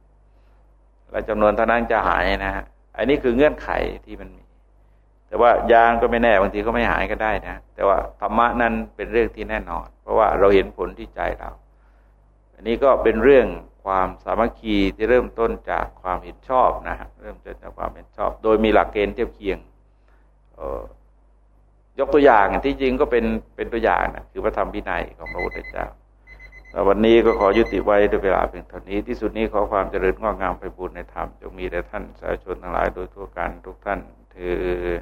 และจำนวนเท่านั้นจะหายนะฮะอันนี้คือเงื่อนไขที่มันมี แต่ว่ายาก็ไม่แน่บางทีก็ไม่หายก็ได้นะ แต่ว่าธรรมะนั้นเป็นเรื่องที่แน่นอน เพราะว่าเราเห็นผลที่ใจเรา อันนี้ก็เป็นเรื่อง ความสามัคคีที่เริ่มต้นจากความเห็นชอบนะฮะเริ่มต้นจากความเห็นชอบ โดยมีหลักเกณฑ์เทียบเคียงยกตัวอย่างที่จริงก็เป็นเป็นตัวอย่างนะคือพระธรรมวินัยของพระพุทธเจ้าวันนี้ก็ขอยุติไว้ด้วยเวลาเพียงเท่านี้ ที่สุดนี้ขอความเจริญงอกงามไปบูรณนธรรมจงมีแด่ท่านสาธุชนทั้งหลายโดยทั่วกันทุกท่านเถิด